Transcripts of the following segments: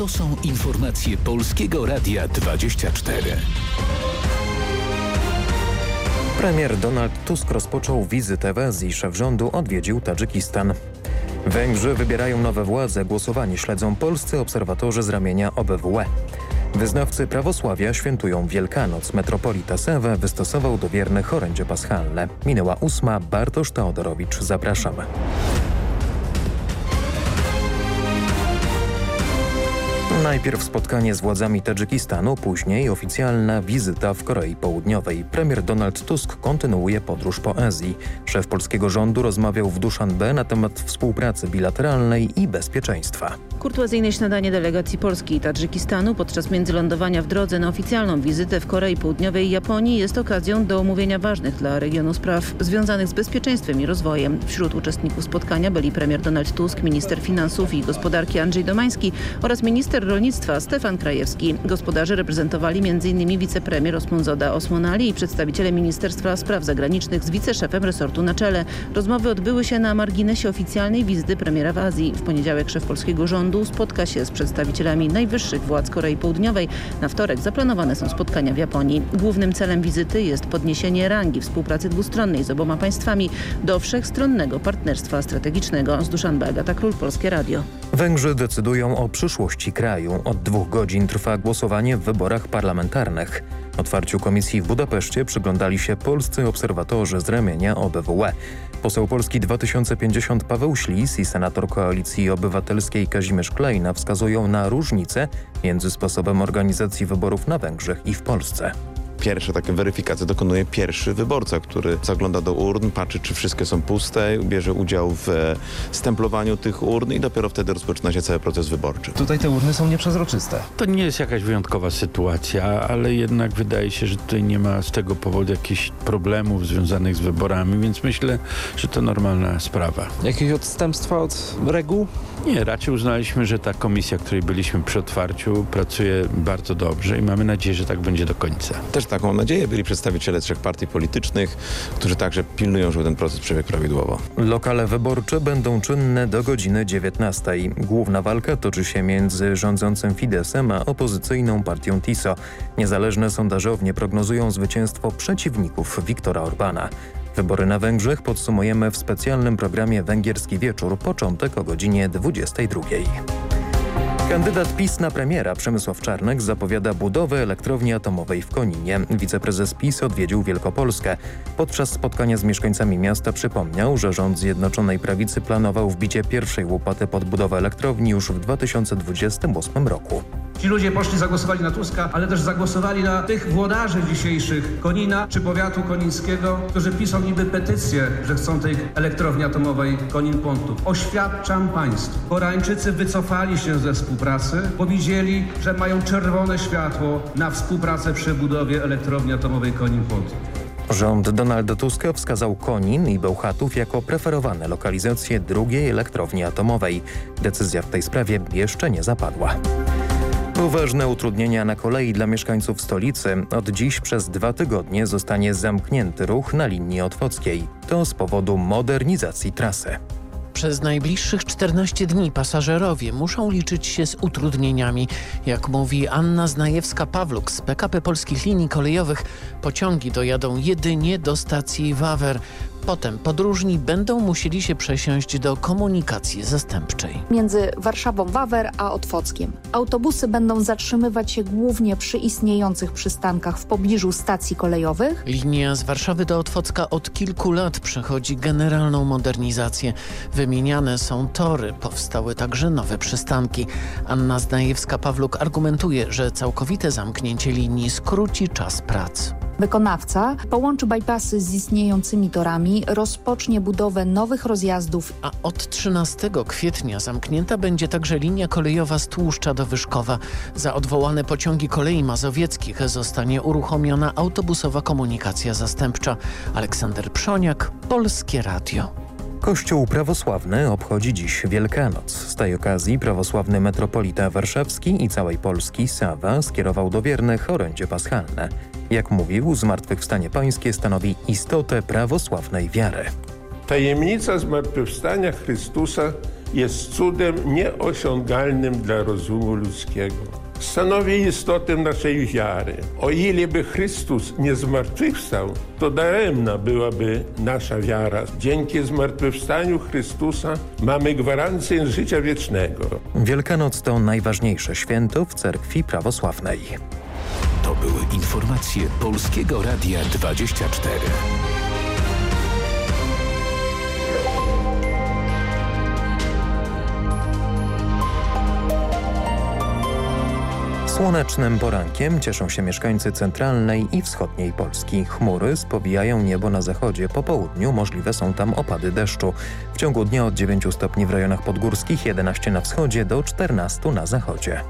To są informacje Polskiego Radia 24. Premier Donald Tusk rozpoczął wizytę w Azji. Szef rządu odwiedził Tadżykistan. Węgrzy wybierają nowe władze. Głosowanie śledzą polscy obserwatorzy z ramienia OBWE. Wyznawcy prawosławia świętują Wielkanoc. Metropolita Sewę wystosował do wiernych orędzie paschalne. Minęła ósma. Bartosz Teodorowicz. Zapraszamy. Najpierw spotkanie z władzami Tadżykistanu, później oficjalna wizyta w Korei Południowej. Premier Donald Tusk kontynuuje podróż po Azji. Szef polskiego rządu rozmawiał w Duszanbe na temat współpracy bilateralnej i bezpieczeństwa. Kurtuazyjne śniadanie delegacji Polski i Tadżykistanu podczas międzylądowania w drodze na oficjalną wizytę w Korei Południowej i Japonii jest okazją do omówienia ważnych dla regionu spraw związanych z bezpieczeństwem i rozwojem. Wśród uczestników spotkania byli premier Donald Tusk, minister finansów i gospodarki Andrzej Domański oraz minister rolnictwa Stefan Krajewski. Gospodarze reprezentowali m.in. wicepremier Osmonzoda Osmonali i przedstawiciele Ministerstwa Spraw Zagranicznych z wiceszefem resortu na czele. Rozmowy odbyły się na marginesie oficjalnej wizyty premiera w Azji. W poniedziałek szef polskiego rządu spotka się z przedstawicielami najwyższych władz Korei Południowej. Na wtorek zaplanowane są spotkania w Japonii. Głównym celem wizyty jest podniesienie rangi współpracy dwustronnej z oboma państwami do wszechstronnego partnerstwa strategicznego. Z Duszanbe Agata Król, Polskie Radio. Węgrzy decydują o przyszłości kraju. Od dwóch godzin trwa głosowanie w wyborach parlamentarnych. Otwarciu komisji w Budapeszcie przyglądali się polscy obserwatorzy z ramienia OBWE. Poseł Polski 2050 Paweł Ślis i senator Koalicji Obywatelskiej Kazimierz Klejna wskazują na różnice między sposobem organizacji wyborów na Węgrzech i w Polsce pierwsze takie weryfikacje dokonuje pierwszy wyborca, który zagląda do urn, patrzy czy wszystkie są puste, bierze udział w stemplowaniu tych urn i dopiero wtedy rozpoczyna się cały proces wyborczy. Tutaj te urny są nieprzezroczyste. To nie jest jakaś wyjątkowa sytuacja, ale jednak wydaje się, że tutaj nie ma z tego powodu jakichś problemów związanych z wyborami, więc myślę, że to normalna sprawa. Jakieś odstępstwa od reguł? Nie, raczej uznaliśmy, że ta komisja, której byliśmy przy otwarciu pracuje bardzo dobrze i mamy nadzieję, że tak będzie do końca. Też taką nadzieję byli przedstawiciele trzech partii politycznych, którzy także pilnują, żeby ten proces przebiegł prawidłowo. Lokale wyborcze będą czynne do godziny 19. Główna walka toczy się między rządzącym Fidesem a opozycyjną partią TISO. Niezależne sondażownie prognozują zwycięstwo przeciwników Viktora Orbana. Wybory na Węgrzech podsumujemy w specjalnym programie Węgierski Wieczór, początek o godzinie 22. Kandydat PiS na premiera Przemysław Czarnek zapowiada budowę elektrowni atomowej w Koninie. Wiceprezes PiS odwiedził Wielkopolskę. Podczas spotkania z mieszkańcami miasta przypomniał, że rząd Zjednoczonej Prawicy planował wbicie pierwszej łopaty pod budowę elektrowni już w 2028 roku. Ci ludzie poszli, zagłosowali na Tuska, ale też zagłosowali na tych włodarzy dzisiejszych Konina czy powiatu konińskiego, którzy piszą niby petycję, że chcą tej elektrowni atomowej Konin-Pontów. Oświadczam Państwu, Koreańczycy wycofali się ze współpracy, powiedzieli, że mają czerwone światło na współpracę przy budowie elektrowni atomowej Konin-Pontów. Rząd Donalda Tuska wskazał Konin i Bełchatów jako preferowane lokalizacje drugiej elektrowni atomowej. Decyzja w tej sprawie jeszcze nie zapadła. Poważne utrudnienia na kolei dla mieszkańców stolicy. Od dziś przez dwa tygodnie zostanie zamknięty ruch na linii otwockiej. To z powodu modernizacji trasy. Przez najbliższych 14 dni pasażerowie muszą liczyć się z utrudnieniami. Jak mówi Anna Znajewska-Pawluk z PKP Polskich Linii Kolejowych, pociągi dojadą jedynie do stacji Wawer. Potem podróżni będą musieli się przesiąść do komunikacji zastępczej. Między Warszawą-Wawer a Otwockiem. Autobusy będą zatrzymywać się głównie przy istniejących przystankach w pobliżu stacji kolejowych. Linia z Warszawy do Otwocka od kilku lat przechodzi generalną modernizację. Wymieniane są tory, powstały także nowe przystanki. Anna Zdajewska-Pawluk argumentuje, że całkowite zamknięcie linii skróci czas prac. Wykonawca połączy bypassy z istniejącymi torami, rozpocznie budowę nowych rozjazdów. A od 13 kwietnia zamknięta będzie także linia kolejowa z Tłuszcza do Wyszkowa. Za odwołane pociągi kolei mazowieckich zostanie uruchomiona autobusowa komunikacja zastępcza. Aleksander Przoniak, Polskie Radio. Kościół prawosławny obchodzi dziś Wielkanoc. Z tej okazji prawosławny metropolita warszawski i całej Polski Sawa skierował do wiernych orędzie paschalne. Jak mówił, zmartwychwstanie pańskie stanowi istotę prawosławnej wiary. Tajemnica zmartwychwstania Chrystusa jest cudem nieosiągalnym dla rozumu ludzkiego. Stanowi istotę naszej wiary. O ile by Chrystus nie zmartwychwstał, to daremna byłaby nasza wiara. Dzięki zmartwychwstaniu Chrystusa mamy gwarancję życia wiecznego. Wielkanoc to najważniejsze święto w cerkwi prawosławnej. To były informacje Polskiego Radia 24. Słonecznym porankiem cieszą się mieszkańcy centralnej i wschodniej Polski. Chmury spowijają niebo na zachodzie. Po południu możliwe są tam opady deszczu. W ciągu dnia od 9 stopni w rejonach podgórskich, 11 na wschodzie do 14 na zachodzie.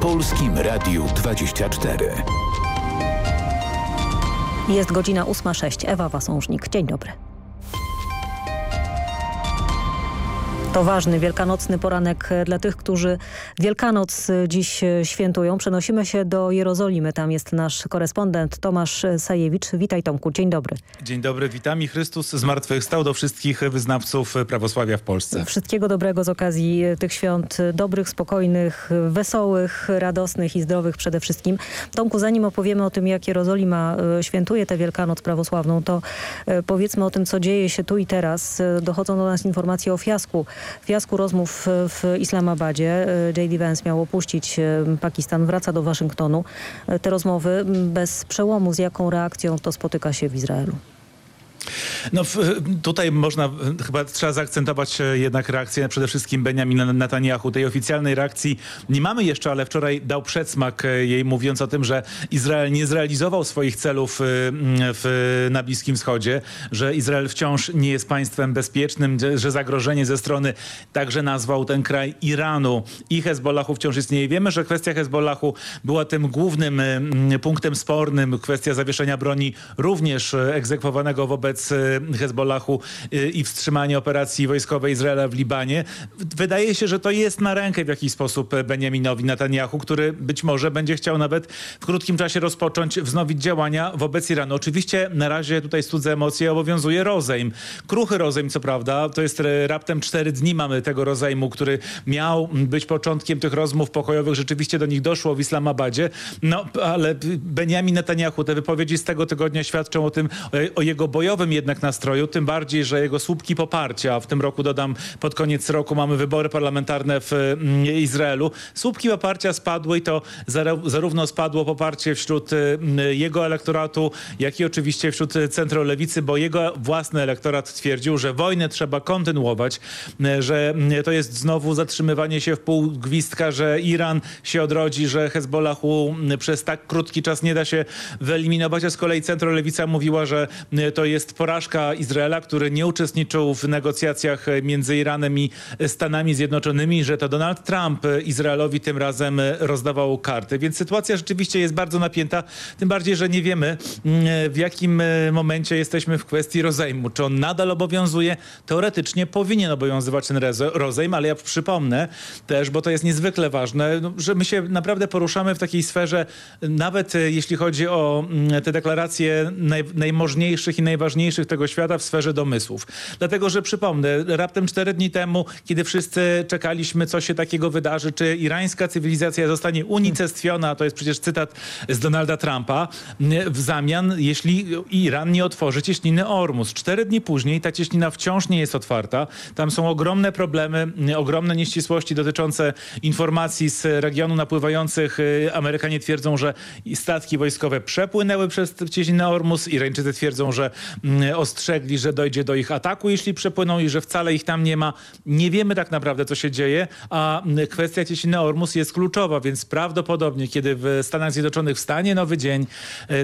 Polskim Radiu 24. Jest godzina 8.06. Ewa Wasążnik. Dzień dobry. To ważny wielkanocny poranek dla tych, którzy Wielkanoc dziś świętują. Przenosimy się do Jerozolimy. Tam jest nasz korespondent Tomasz Sajewicz. Witaj Tomku, dzień dobry. Dzień dobry, witam i Chrystus zmartwychwstał do wszystkich wyznawców prawosławia w Polsce. Wszystkiego dobrego z okazji tych świąt. Dobrych, spokojnych, wesołych, radosnych i zdrowych przede wszystkim. Tomku, zanim opowiemy o tym, jak Jerozolima świętuje tę Wielkanoc prawosławną, to powiedzmy o tym, co dzieje się tu i teraz. Dochodzą do nas informacje o fiasku fiasku rozmów w Islamabadzie. J.D. Vance miał opuścić Pakistan, wraca do Waszyngtonu. Te rozmowy bez przełomu, z jaką reakcją to spotyka się w Izraelu? No tutaj można, chyba trzeba zaakcentować jednak reakcję przede wszystkim Benjamina Netanyahu. Tej oficjalnej reakcji nie mamy jeszcze, ale wczoraj dał przedsmak jej mówiąc o tym, że Izrael nie zrealizował swoich celów w, na Bliskim Wschodzie, że Izrael wciąż nie jest państwem bezpiecznym, że zagrożenie ze strony także nazwał ten kraj Iranu i Hezbollahu wciąż istnieje. Wiemy, że kwestia Hezbollahu była tym głównym punktem spornym, kwestia zawieszenia broni również egzekwowanego wobec Hezbollahu i wstrzymanie operacji wojskowej Izraela w Libanie. Wydaje się, że to jest na rękę w jakiś sposób Benjaminowi Netanyahu, który być może będzie chciał nawet w krótkim czasie rozpocząć, wznowić działania wobec Iranu. Oczywiście na razie tutaj studze emocje obowiązuje rozejm. Kruchy rozejm, co prawda, to jest raptem cztery dni mamy tego rozejmu, który miał być początkiem tych rozmów pokojowych. Rzeczywiście do nich doszło w Islamabadzie. No, ale Benjamin Netanyahu, te wypowiedzi z tego tygodnia świadczą o tym, o jego bojowym jednak nastroju, tym bardziej, że jego słupki poparcia, w tym roku dodam, pod koniec roku mamy wybory parlamentarne w Izraelu, słupki poparcia spadły i to zarówno spadło poparcie wśród jego elektoratu, jak i oczywiście wśród centrolewicy, bo jego własny elektorat twierdził, że wojnę trzeba kontynuować, że to jest znowu zatrzymywanie się w pół gwizdka, że Iran się odrodzi, że Hezbollahu przez tak krótki czas nie da się wyeliminować, a z kolei centrolewica mówiła, że to jest porażka Izraela, który nie uczestniczył w negocjacjach między Iranem i Stanami Zjednoczonymi, że to Donald Trump Izraelowi tym razem rozdawał karty. Więc sytuacja rzeczywiście jest bardzo napięta, tym bardziej, że nie wiemy w jakim momencie jesteśmy w kwestii rozejmu. Czy on nadal obowiązuje? Teoretycznie powinien obowiązywać ten rozejm, ale ja przypomnę też, bo to jest niezwykle ważne, że my się naprawdę poruszamy w takiej sferze, nawet jeśli chodzi o te deklaracje naj, najmożniejszych i najważniejszych tego świata w sferze domysłów. Dlatego, że przypomnę, raptem cztery dni temu, kiedy wszyscy czekaliśmy, co się takiego wydarzy, czy irańska cywilizacja zostanie unicestwiona, to jest przecież cytat z Donalda Trumpa, w zamian, jeśli Iran nie otworzy cieśniny Ormus. Cztery dni później ta cieśnina wciąż nie jest otwarta. Tam są ogromne problemy, ogromne nieścisłości dotyczące informacji z regionu napływających. Amerykanie twierdzą, że statki wojskowe przepłynęły przez cieśninę Ormus. Irańczycy twierdzą, że ostrzegli, że dojdzie do ich ataku, jeśli przepłyną i że wcale ich tam nie ma. Nie wiemy tak naprawdę, co się dzieje, a kwestia cieśniny Ormus jest kluczowa, więc prawdopodobnie, kiedy w Stanach Zjednoczonych wstanie nowy dzień,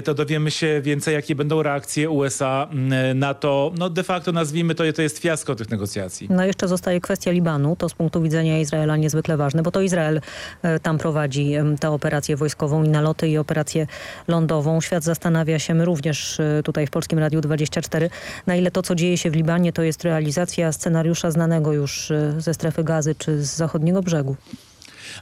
to dowiemy się więcej, jakie będą reakcje USA na to, no de facto nazwijmy to, to jest fiasko tych negocjacji. No jeszcze zostaje kwestia Libanu, to z punktu widzenia Izraela niezwykle ważne, bo to Izrael tam prowadzi tę operację wojskową i naloty i operację lądową. Świat zastanawia się, my również tutaj w Polskim Radiu 24, na ile to, co dzieje się w Libanie, to jest realizacja scenariusza znanego już ze strefy gazy czy z zachodniego brzegu.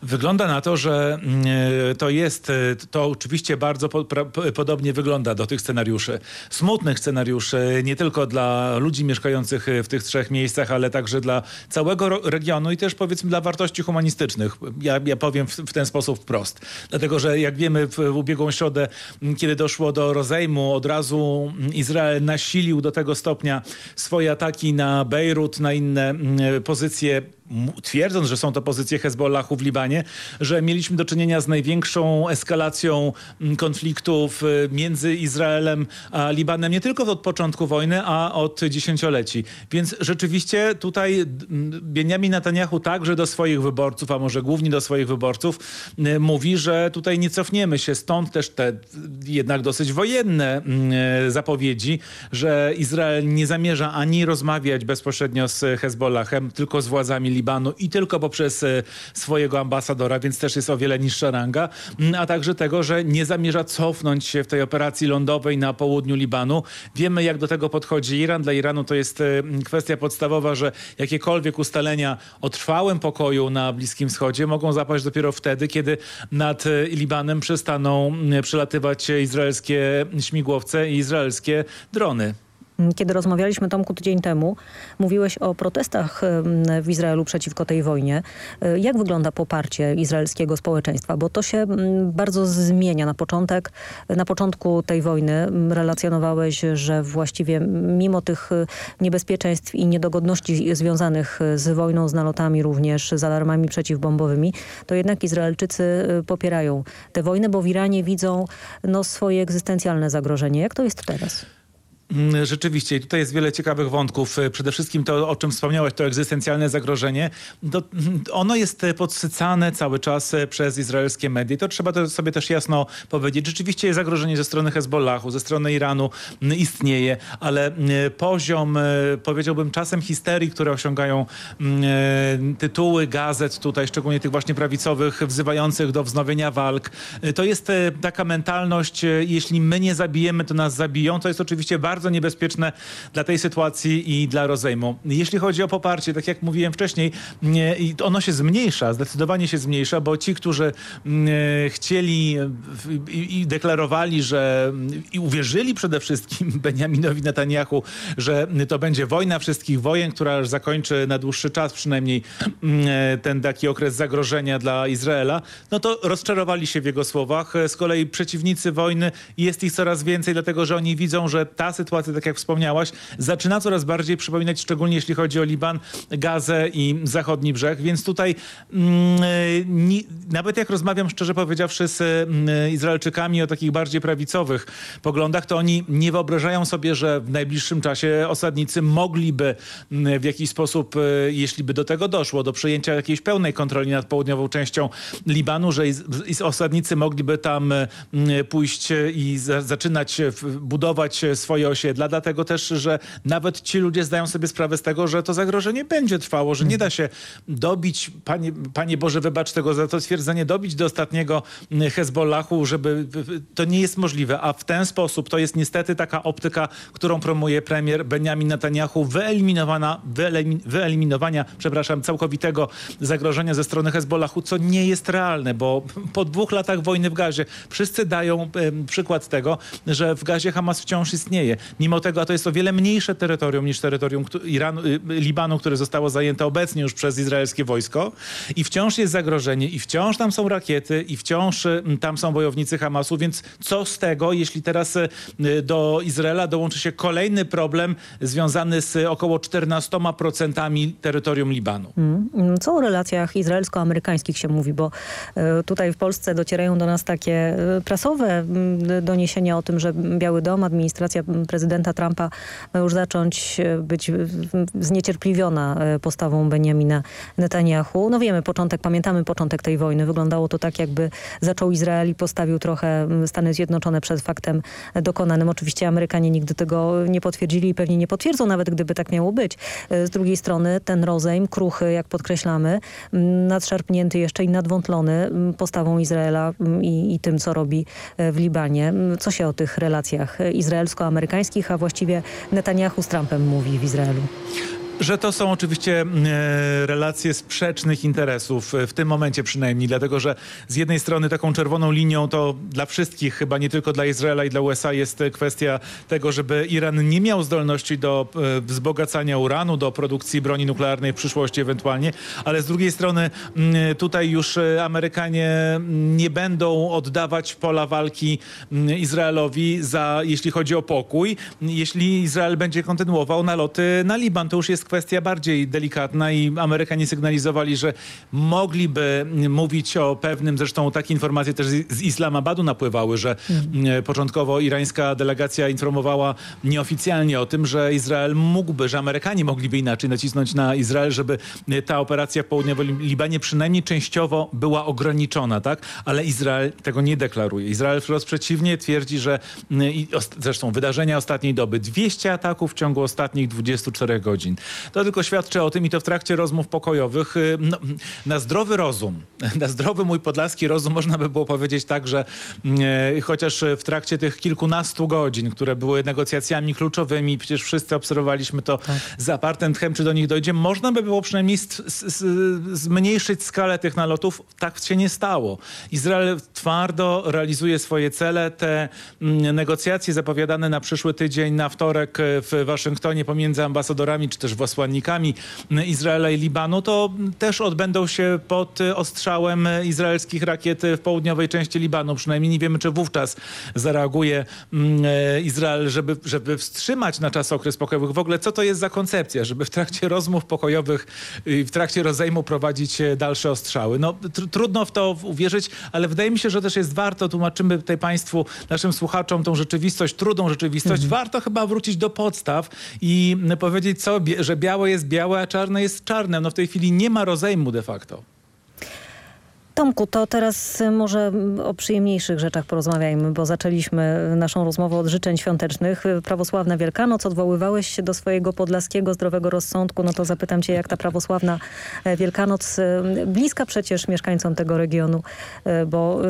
Wygląda na to, że mm, e, to jest, e, to oczywiście bardzo po, pra, podobnie wygląda do tych scenariuszy. Smutnych scenariuszy, nie tylko dla ludzi mieszkających w tych trzech miejscach, ale także dla całego regionu i też powiedzmy dla wartości humanistycznych. Ja, ja powiem w, w ten sposób wprost. Dlatego, że jak wiemy w, w ubiegłą środę, kiedy doszło do rozejmu, od razu Izrael nasilił do tego stopnia swoje ataki na Bejrut, na inne pozycje twierdząc, że są to pozycje Hezbollahu w Libanie, że mieliśmy do czynienia z największą eskalacją mm, konfliktów y, między Izraelem a Libanem nie tylko od początku wojny, a od dziesięcioleci. Więc rzeczywiście tutaj Benjamin Netanyahu także do swoich wyborców, a może głównie do swoich wyborców, y, mówi, że tutaj nie cofniemy się. Stąd też te jednak dosyć wojenne y, zapowiedzi, że Izrael nie zamierza ani rozmawiać bezpośrednio z Hezbollahem, tylko z władzami Libanu i tylko poprzez e, swojego ambasadora, więc też jest o wiele niższa ranga, mm, a także tego, że nie zamierza cofnąć się w tej operacji lądowej na południu Libanu. Wiemy, jak do tego podchodzi Iran. Dla Iranu to jest e, kwestia podstawowa, że jakiekolwiek ustalenia o trwałym pokoju na Bliskim Wschodzie mogą zapaść dopiero wtedy, kiedy nad e, Libanem przestaną przelatywać izraelskie śmigłowce i izraelskie drony. Kiedy rozmawialiśmy Tomku tydzień temu, mówiłeś o protestach w Izraelu przeciwko tej wojnie. E, jak wygląda poparcie izraelskiego społeczeństwa? Bo to się bardzo zmienia. Na, początek, na początku tej wojny relacjonowałeś, że właściwie mimo tych e, niebezpieczeństw i niedogodności związanych z wojną, z nalotami również, z alarmami przeciwbombowymi, to jednak Izraelczycy e, popierają tę wojnę, bo w Iranie widzą no, swoje egzystencjalne zagrożenie. Jak to jest teraz? Mm, rzeczywiście, tutaj jest wiele ciekawych wątków. E, przede wszystkim to, o czym wspomniałeś, to egzystencjalne zagrożenie. Mm, ono jest e, podsycane cały czas e, przez izraelskie media. To trzeba to sobie też jasno powiedzieć. Rzeczywiście zagrożenie ze strony Hezbollahu, ze strony Iranu mm, istnieje, ale poziom, powiedziałbym czasem histerii, które osiągają tytuły gazet tutaj, szczególnie tych właśnie prawicowych, wzywających do wznowienia walk, to jest taka mentalność, jeśli my nie zabijemy, to nas zabiją. To jest oczywiście bardzo bardzo niebezpieczne dla tej sytuacji i dla rozejmu. Jeśli chodzi o poparcie, tak jak mówiłem wcześniej, ono się zmniejsza, zdecydowanie się zmniejsza, bo ci, którzy chcieli i deklarowali, że i uwierzyli przede wszystkim Benjaminowi Netanyahu, że to będzie wojna wszystkich wojen, która zakończy na dłuższy czas przynajmniej ten taki okres zagrożenia dla Izraela, no to rozczarowali się w jego słowach. Z kolei przeciwnicy wojny jest ich coraz więcej, dlatego że oni widzą, że ta sytuacja sytuacja, tak jak wspomniałaś, zaczyna coraz bardziej przypominać, szczególnie jeśli chodzi o Liban, Gazę i zachodni brzeg, więc tutaj mm, nawet jak rozmawiam szczerze powiedziawszy z mm, Izraelczykami o takich bardziej prawicowych poglądach, to oni nie wyobrażają sobie, że w najbliższym czasie osadnicy mogliby mm, w jakiś sposób, e, jeśli by do tego doszło, do przejęcia jakiejś pełnej kontroli nad południową częścią Libanu, że osadnicy mogliby tam mm, pójść i za, zaczynać budować swoje osiedla, dlatego też, że nawet ci ludzie zdają sobie sprawę z tego, że to zagrożenie będzie trwało, że nie da się dobić, Panie, Panie Boże, wybacz tego za to stwierdzenie, dobić do ostatniego Hezbollahu, żeby to nie jest możliwe, a w ten sposób to jest niestety taka optyka, którą promuje premier Benjamin Netanyahu, wyeliminowana, wyeliminowania, przepraszam, całkowitego zagrożenia ze strony Hezbollahu, co nie jest realne, bo po dwóch latach wojny w Gazie wszyscy dają przykład tego, że w Gazie Hamas wciąż istnieje. Mimo tego, a to jest o wiele mniejsze terytorium niż terytorium Iranu, y, Libanu, które zostało zajęte obecnie już przez izraelskie wojsko i wciąż jest zagrożenie i wciąż tam są rakiety i wciąż y, tam są wojownicy Hamasu, więc co z tego, jeśli teraz y, do Izraela dołączy się kolejny problem związany z około 14% terytorium Libanu. Mm. Co o relacjach izraelsko-amerykańskich się mówi, bo tutaj w Polsce docierają do nas takie prasowe mm, doniesienia o tym, że Biały Dom, administracja prezydenta Trumpa ma już zacząć e, być zniecierpliwiona e, postawą Benjamina Netanyahu. No wiemy początek, pamiętamy początek tej wojny. Wyglądało to tak, jakby zaczął Izrael i postawił trochę Stany Zjednoczone przed faktem dokonanym. Oczywiście Amerykanie nigdy tego nie potwierdzili i pewnie nie potwierdzą, nawet gdyby tak miało być. E, z drugiej strony ten rozejm, kruchy, jak podkreślamy, nadszarpnięty jeszcze i nadwątlony postawą Izraela i, i tym, co robi w Libanie. Co się o tych relacjach izraelsko-amerykańskich, a właściwie Netanyahu z Trumpem mówi w Izraelu? Że to są oczywiście e, relacje sprzecznych interesów, e, w tym momencie przynajmniej, dlatego że z jednej strony taką czerwoną linią to dla wszystkich, chyba nie tylko dla Izraela i dla USA jest kwestia tego, żeby Iran nie miał zdolności do e, wzbogacania uranu, do produkcji broni nuklearnej w przyszłości ewentualnie, ale z drugiej strony m, tutaj już Amerykanie nie będą oddawać pola walki m, Izraelowi za, jeśli chodzi o pokój, jeśli Izrael będzie kontynuował naloty na Liban. To już jest bardziej delikatna i Amerykanie sygnalizowali, że mogliby mówić o pewnym, zresztą takie informacje też z Islamabadu napływały, że mm, początkowo irańska delegacja informowała nieoficjalnie o tym, że Izrael mógłby, że Amerykanie mogliby inaczej nacisnąć na Izrael, żeby y, ta operacja w południowym Libanie przynajmniej częściowo była ograniczona, tak? Ale Izrael tego nie deklaruje. Izrael wprost przeciwnie twierdzi, że ost- zresztą wydarzenia ostatniej doby, 200 ataków w ciągu ostatnich 24 godzin. To tylko świadczy o tym i to w trakcie rozmów pokojowych. y, No, na zdrowy rozum, na zdrowy mój podlaski rozum można by było powiedzieć tak, że y, chociaż w trakcie tych kilkunastu godzin, które były negocjacjami kluczowymi, przecież wszyscy obserwowaliśmy to z apartem tchem, czy do nich dojdzie, można by było przynajmniej zmniejszyć skalę tych nalotów. Tak się nie stało. Izrael twardo realizuje swoje cele. Te mm, negocjacje zapowiadane na przyszły tydzień, na wtorek e, w Waszyngtonie pomiędzy ambasadorami czy też wysłannikami mm, Izraela i Libanu, to też odbędą się pod ostrzałem izraelskich rakiet w południowej części Libanu. Przynajmniej nie wiemy, czy wówczas zareaguje mm, Izrael, żeby, żeby wstrzymać na czas okres pokojowych. W ogóle co to jest za koncepcja, żeby w trakcie rozmów pokojowych i w trakcie rozejmu prowadzić dalsze ostrzały. No tr trudno w to uwierzyć, ale wydaje mi się, że też jest warto, tłumaczymy tutaj Państwu, naszym słuchaczom tą rzeczywistość, trudną rzeczywistość. Warto chyba wrócić do podstaw i powiedzieć, co, bie- że białe jest białe, a czarne jest czarne. No w tej chwili nie ma rozejmu de facto. Tomku, to teraz może o przyjemniejszych rzeczach porozmawiajmy, bo zaczęliśmy naszą rozmowę od życzeń świątecznych. Prawosławna Wielkanoc, odwoływałeś się do swojego podlaskiego zdrowego rozsądku, no to zapytam cię, jak ta prawosławna e, Wielkanoc, y, bliska przecież mieszkańcom tego regionu, y, bo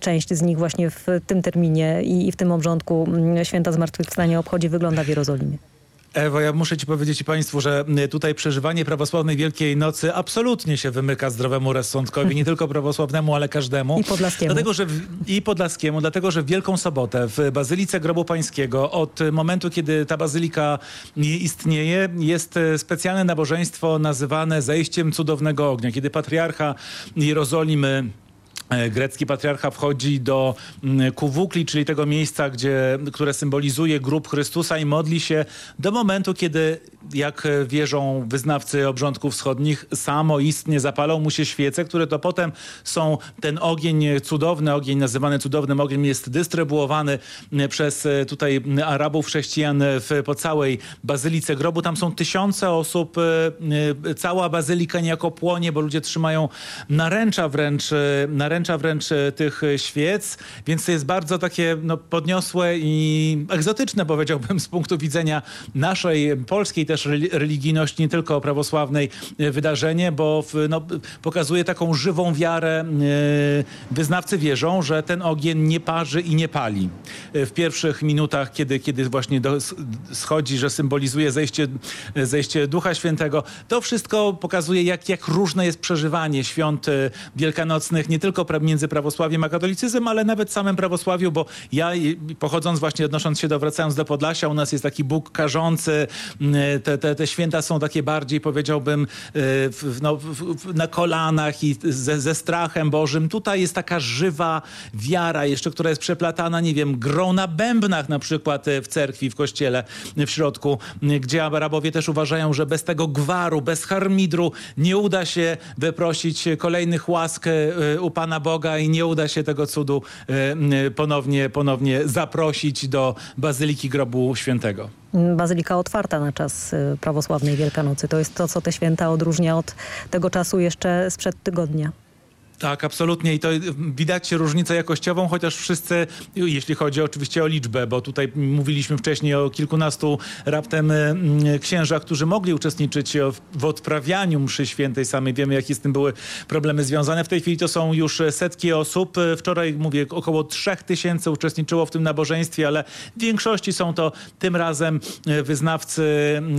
część z nich właśnie w tym terminie i, w tym obrządku święta Zmartwychwstania obchodzi, wygląda w Jerozolimie. Ewo, ja muszę ci powiedzieć i państwu, że tutaj przeżywanie prawosławnej Wielkiej Nocy absolutnie się wymyka zdrowemu rozsądkowi, nie tylko prawosławnemu, ale każdemu. I podlaskiemu. Dlatego, że w, I podlaskiemu, dlatego, że w Wielką Sobotę w Bazylice Grobu Pańskiego od momentu, kiedy ta bazylika nie istnieje, jest specjalne nabożeństwo nazywane zejściem cudownego ognia, kiedy patriarcha Jerozolimy Grecki patriarcha wchodzi do mm, kuwukli, czyli tego miejsca, gdzie, które symbolizuje grób Chrystusa i modli się do momentu, kiedy, jak e, wierzą wyznawcy obrządków wschodnich, samoistnie zapalą mu się świece, które to potem są, ten ogień, e, cudowny ogień, nazywany cudownym ogniem, jest dystrybuowany m, przez e, tutaj Arabów, chrześcijan w, po całej bazylice grobu. Tam są tysiące osób, e, e, cała bazylika niejako płonie, bo ludzie trzymają naręcza wręcz, e, naręcza wręcz e, tych e, świec, więc to jest bardzo takie no, podniosłe i egzotyczne powiedziałbym z punktu widzenia naszej polskiej też reli- religijności, nie tylko prawosławnej e, wydarzenie, bo w, no, pokazuje taką żywą wiarę. E, Wyznawcy wierzą, że ten ogień nie parzy i nie pali. E, W pierwszych minutach, kiedy, kiedy właśnie do, schodzi, że symbolizuje zejście, zejście Ducha Świętego, to wszystko pokazuje, jak, jak różne jest przeżywanie świąt e, wielkanocnych, nie tylko między prawosławiem a katolicyzmem, ale nawet samym prawosławiu, bo ja pochodząc właśnie, odnosząc się do, wracając do Podlasia, u nas jest taki Bóg karzący, te, te, te święta są takie bardziej, powiedziałbym, e, no, na kolanach i ze, ze strachem Bożym. Tutaj jest taka żywa wiara jeszcze, która jest przeplatana, nie wiem, grą na bębnach na przykład e, w cerkwi, w kościele w środku, gdzie Arabowie też uważają, że bez tego gwaru, bez harmidru nie uda się wyprosić kolejnych łask e, u Pana Boga i nie uda się tego cudu e, ponownie, ponownie zaprosić do Bazyliki Grobu Świętego. Bazylika otwarta na czas y, prawosławnej Wielkanocy. To jest to, co te święta odróżnia od tego czasu jeszcze sprzed tygodnia. Tak, absolutnie i to widać różnicę jakościową, chociaż wszyscy, jeśli chodzi oczywiście o liczbę, bo tutaj mówiliśmy wcześniej o kilkunastu raptem mm, księżach, którzy mogli uczestniczyć w odprawianiu mszy świętej samej. Wiemy, jakie z tym były problemy związane. W tej chwili to są już setki osób. Wczoraj, mówię, około trzech tysięcy uczestniczyło w tym nabożeństwie, ale w większości są to tym razem wyznawcy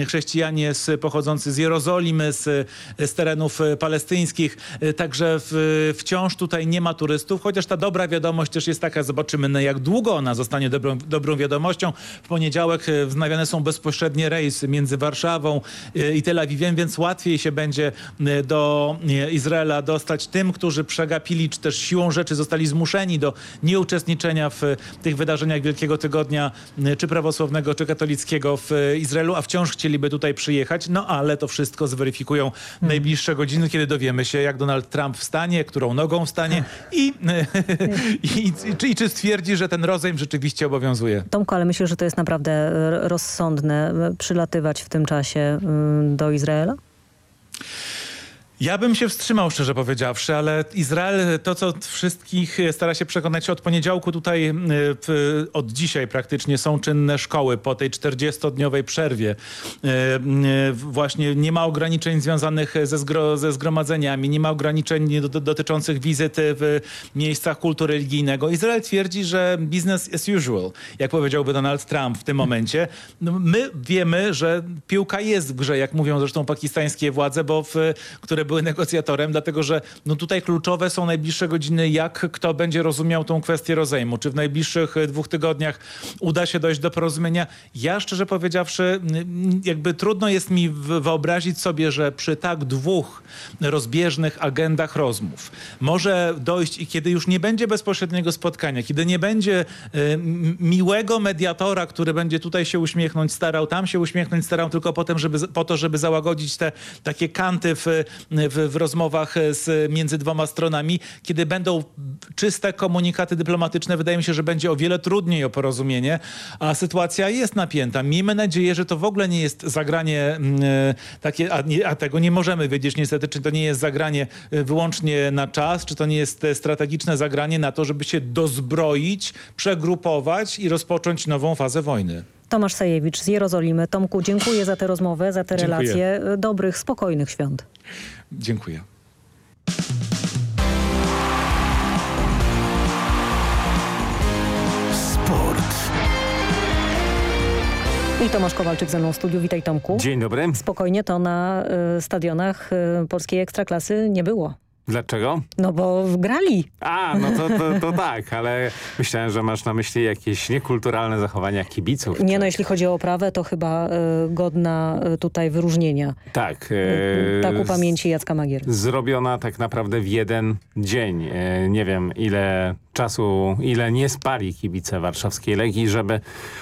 chrześcijanie z, pochodzący z Jerozolimy, z, z terenów palestyńskich. Także w wciąż tutaj nie ma turystów, chociaż ta dobra wiadomość też jest taka, zobaczymy jak długo ona zostanie dobrą, dobrą wiadomością. W poniedziałek e, wznawiane są bezpośrednie rejsy między Warszawą e, i Tel Awiwem, więc łatwiej się będzie e, do Izraela dostać tym, którzy przegapili, czy też siłą rzeczy zostali zmuszeni do nieuczestniczenia w tych wydarzeniach Wielkiego Tygodnia, czy prawosławnego, czy katolickiego w Izraelu, a wciąż chcieliby tutaj przyjechać. No ale to wszystko zweryfikują hmm. najbliższe godziny, kiedy dowiemy się, jak Donald Trump wstanie, którą nogą wstanie i, i, i, i, czy stwierdzi, że ten rozejm rzeczywiście obowiązuje. Tomku, ale myślę, że to jest naprawdę rozsądne przylatywać w tym czasie do Izraela? Ja bym się wstrzymał, szczerze powiedziawszy, ale Izrael to, co wszystkich stara się przekonać od poniedziałku tutaj, od dzisiaj praktycznie są czynne szkoły po tej 40-dniowej przerwie. Właśnie nie ma ograniczeń związanych ze, zgro, ze zgromadzeniami, nie ma ograniczeń do, dotyczących wizyt w miejscach kultu religijnego. Izrael twierdzi, że business as usual, jak powiedziałby Donald Trump w tym momencie. No, my wiemy, że piłka jest w grze, jak mówią zresztą pakistańskie władze, bo w, które były negocjatorem, dlatego że no tutaj kluczowe są najbliższe godziny, jak kto będzie rozumiał tą kwestię rozejmu. Czy w najbliższych e, dwóch tygodniach uda się dojść do porozumienia? Ja szczerze powiedziawszy, jakby trudno jest mi wyobrazić sobie, że przy tak dwóch rozbieżnych agendach rozmów może dojść i kiedy już nie będzie bezpośredniego spotkania, kiedy nie będzie y, miłego mediatora, który będzie tutaj się uśmiechnąć, starał, tam się uśmiechnąć, starał tylko potem, żeby, po to, żeby załagodzić te takie kanty w, w, w rozmowach z, między dwoma stronami. Kiedy będą czyste komunikaty dyplomatyczne, wydaje mi się, że będzie o wiele trudniej o porozumienie, a sytuacja jest napięta. Miejmy nadzieję, że to w ogóle nie jest zagranie y, takie, a, nie, a tego nie możemy wiedzieć niestety, czy to nie jest zagranie y, wyłącznie na czas, czy to nie jest strategiczne zagranie na to, żeby się dozbroić, przegrupować i rozpocząć nową fazę wojny. Tomasz Sajewicz z Jerozolimy. Tomku, dziękuję za tę rozmowę, za te dziękuję. relacje. Dobrych, spokojnych świąt. Dziękuję. Sport. I Tomasz Kowalczyk ze mną w studiu. Witaj Tomku. Dzień dobry. Spokojnie to na y, stadionach y, polskiej Ekstraklasy nie było. Dlaczego? No bo grali. A, no to, to, to tak, ale myślałem, że masz na myśli jakieś niekulturalne zachowania kibiców. Nie, no jeśli chodzi o oprawę, to chyba y, godna y, tutaj wyróżnienia. Tak. Y, tak u pamięci Jacka Magiery. Zrobiona tak naprawdę w jeden dzień. nie wiem, ile czasu, ile nie spali kibice warszawskiej Legii, żeby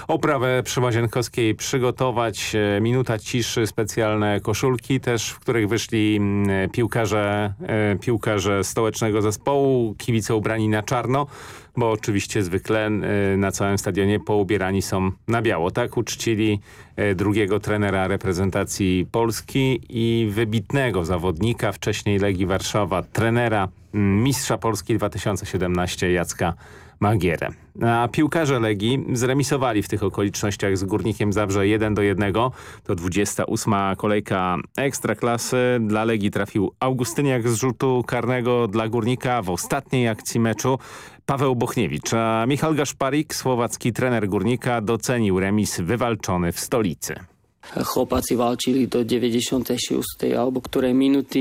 oprawę przy Łazienkowskiej przygotować. Minuta ciszy, specjalne koszulki też, w których wyszli mm, piłkarze, piłkarze piłkarze stołecznego zespołu, kibice ubrani na czarno, bo oczywiście zwykle y, na całym stadionie poubierani są na biało. Tak uczcili y, drugiego trenera reprezentacji Polski i wybitnego zawodnika, wcześniej Legii Warszawa, trenera mm, mistrza Polski 2017 Jacka Magierę. A piłkarze Legii zremisowali w tych okolicznościach z Górnikiem Zabrze 1 do 1. To 28. kolejka Ekstraklasy. Dla Legii trafił Augustyniak z rzutu karnego dla Górnika w ostatniej akcji meczu. Paweł Bochniewicz, a Michał Gaszparik, słowacki trener Górnika, docenił remis wywalczony w stolicy. Chłopacy walczyli do 96 albo której minuty.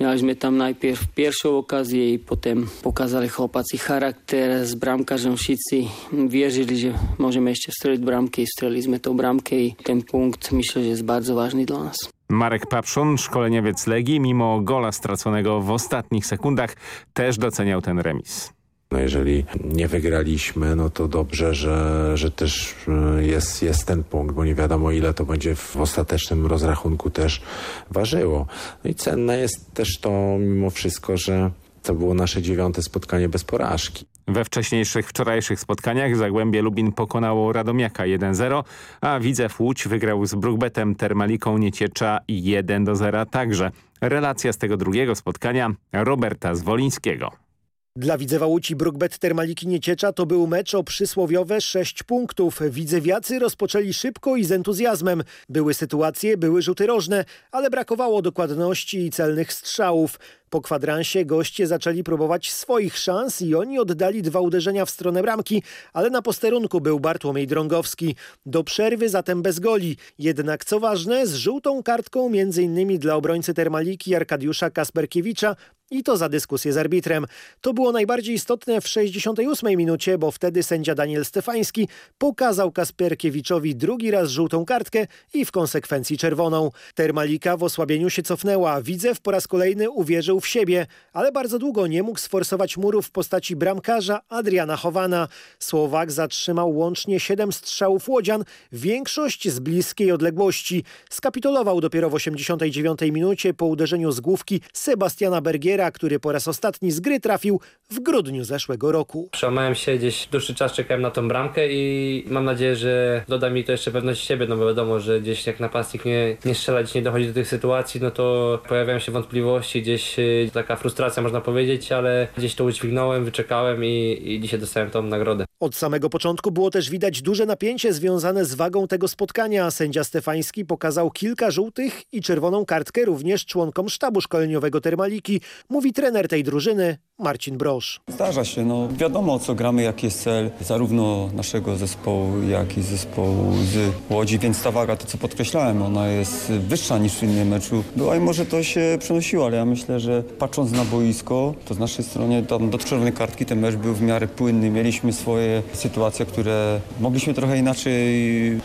Mieliśmy tam najpierw pierwszą okazję i potem pokazali chłopacy charakter z bramkarzem wszyscy. Wierzyli, że możemy jeszcze strzelić bramkę i strzeliliśmy tą bramkę i ten punkt myślę, że jest bardzo ważny dla nas. Marek Papszun, szkoleniowiec Legii, mimo gola straconego w ostatnich sekundach, też doceniał ten remis. No jeżeli nie wygraliśmy, no to dobrze, że, że też e, jest, jest ten punkt, bo nie wiadomo ile to będzie w ostatecznym rozrachunku też ważyło. No i cenne jest też to mimo wszystko, że to było nasze dziewiąte spotkanie bez porażki. We wcześniejszych wczorajszych spotkaniach Zagłębie Lubin pokonało Radomiaka 1-0, a Widzew Łódź wygrał z Brugbetem Termaliką Nieciecza 1-0 także. Relacja z tego drugiego spotkania Roberta Zwolińskiego. Dla Widzewa Łódź Brookbet Termaliki Nieciecza to był mecz o przysłowiowe 6 punktów. Widzewiacy rozpoczęli szybko i z entuzjazmem. Były sytuacje, były rzuty rożne, ale brakowało dokładności i celnych strzałów. Po kwadransie goście zaczęli próbować swoich szans i oni oddali dwa uderzenia w stronę bramki, ale na posterunku był Bartłomiej Drągowski. Do przerwy zatem bez goli. Jednak co ważne, z żółtą kartką m.in. dla obrońcy Termaliki Arkadiusza Kasperkiewicza i to za dyskusję z arbitrem. To było najbardziej istotne w 68 minucie, bo wtedy sędzia Daniel Stefański pokazał Kasperkiewiczowi drugi raz żółtą kartkę i w konsekwencji czerwoną. Termalika w osłabieniu się cofnęła. Widzew po raz kolejny uwierzył w siebie, ale bardzo długo nie mógł sforsować murów w postaci bramkarza Adriana Chowana. Słowak zatrzymał łącznie 7 strzałów łodzian, większość z bliskiej odległości. Skapitulował dopiero w 89 minucie po uderzeniu z główki Sebastiana Bergiera, który po raz ostatni z gry trafił w grudniu zeszłego roku. Przełamałem się gdzieś dłuższy czas, czekałem na tą bramkę i mam nadzieję, że doda mi to jeszcze pewność siebie, no bo wiadomo, że gdzieś jak napastnik nie, nie strzela, gdzieś nie dochodzi do tych sytuacji, no to pojawiają się wątpliwości, gdzieś y, taka frustracja można powiedzieć, ale gdzieś to udźwignąłem, wyczekałem i, i dzisiaj dostałem tą nagrodę. Od samego początku było też widać duże napięcie związane z wagą tego spotkania. Sędzia Stefański pokazał kilka żółtych i czerwoną kartkę również członkom sztabu szkoleniowego Termaliki, mówi trener tej drużyny Marcin Brosz. Zdarza się, no wiadomo o co gramy, jaki jest cel zarówno naszego zespołu, jak i zespołu z Łodzi, więc ta waga, to co podkreślałem, ona jest wyższa niż w innym meczu. Była i może to się przenosiło, ale ja myślę, że patrząc na boisko, to z naszej strony tam do czerwonej kartki ten mecz był w miarę płynny. Mieliśmy swoje sytuacje, które mogliśmy trochę inaczej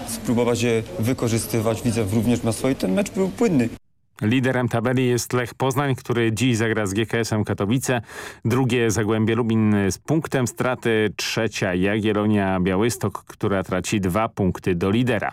spróbować je wykorzystywać. Widzę również na swoje, ten mecz był płynny. Liderem tabeli jest Lech Poznań, który dziś zagra z GKS-em Katowice. Drugie Zagłębie Lubin z punktem straty. Trzecia Jagiellonia Białystok, która traci dwa punkty do lidera.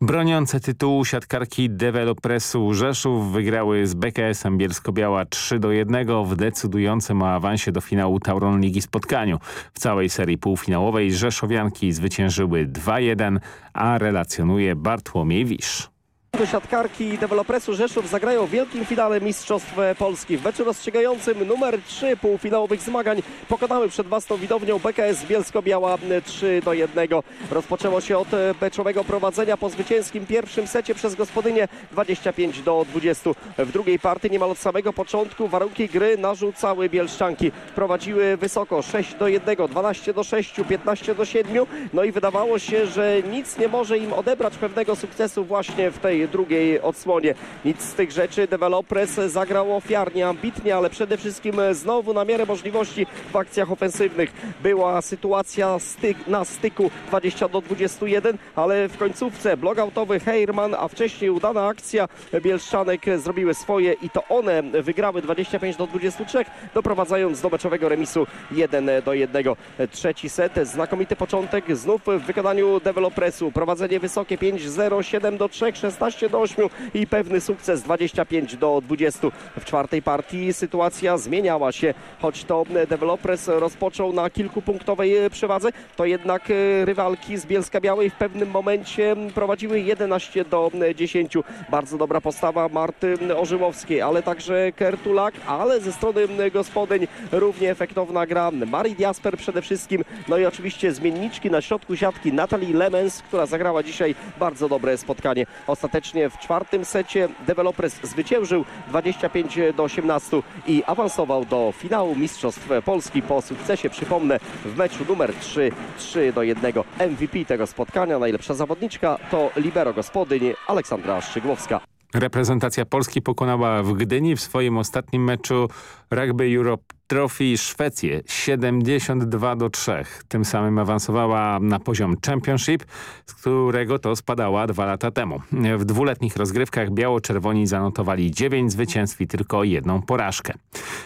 Broniące tytułu siatkarki Developresu Rzeszów wygrały z BKS-em Bielsko-Biała 3 do 1 w decydującym o awansie do finału Tauron Ligi spotkaniu. W całej serii półfinałowej Rzeszowianki zwyciężyły 2-1, a relacjonuje Bartłomiej Wisz. Do siatkarki Developresu Rzeszów zagrają w wielkim finale Mistrzostw Polski. W meczu rozstrzygającym numer 3 półfinałowych zmagań pokonały przed własną widownią BKS Bielsko-Biała 3 do 1. Rozpoczęło się od meczowego prowadzenia po zwycięskim pierwszym secie przez gospodynię 25 do 20. W drugiej partii niemal od samego początku warunki gry narzucały Bielszczanki. Prowadziły wysoko 6 do 1, 12 do 6, 15 do 7. No i wydawało się, że nic nie może im odebrać pewnego sukcesu właśnie w tej drugiej odsłonie. Nic z tych rzeczy Developers zagrał ofiarnie, ambitnie, ale przede wszystkim znowu na miarę możliwości w akcjach ofensywnych. Była sytuacja styk, na styku 20 do 21, ale w końcówce blogautowy Heirman, a wcześniej udana akcja Bielszczanek zrobiły swoje i to one wygrały 25 do 23, doprowadzając do meczowego remisu 1 do 1. Trzeci set, znakomity początek znów w wykonaniu Developresu. Prowadzenie wysokie 5-0, 7 do 3, 16 do 8 i pewny sukces 25 do 20. W czwartej partii sytuacja zmieniała się, choć to Developers rozpoczął na kilkupunktowej przewadze, to jednak rywalki z Bielska Białej w pewnym momencie prowadziły 11 do 10. Bardzo dobra postawa Marty Orzyłowskiej, ale także Kertulak, ale ze strony gospodyń równie efektowna gra Marii Diasper przede wszystkim, no i oczywiście zmienniczki na środku siatki Natalie Lemens, która zagrała dzisiaj bardzo dobre spotkanie. Ostatecznie w czwartym secie Developers zwyciężył 25 do 18 i awansował do finału Mistrzostw Polski po sukcesie, przypomnę, w meczu numer 3, 3 do 1. MVP tego spotkania, najlepsza zawodniczka to libero gospodyni Aleksandra Szczygłowska. Reprezentacja Polski pokonała w Gdyni w swoim ostatnim meczu Rugby Europe Trophy Szwecję 72 do 3. Tym samym awansowała na poziom Championship, z którego to spadała dwa lata temu. W dwuletnich rozgrywkach biało-czerwoni zanotowali 9 zwycięstw i tylko jedną porażkę.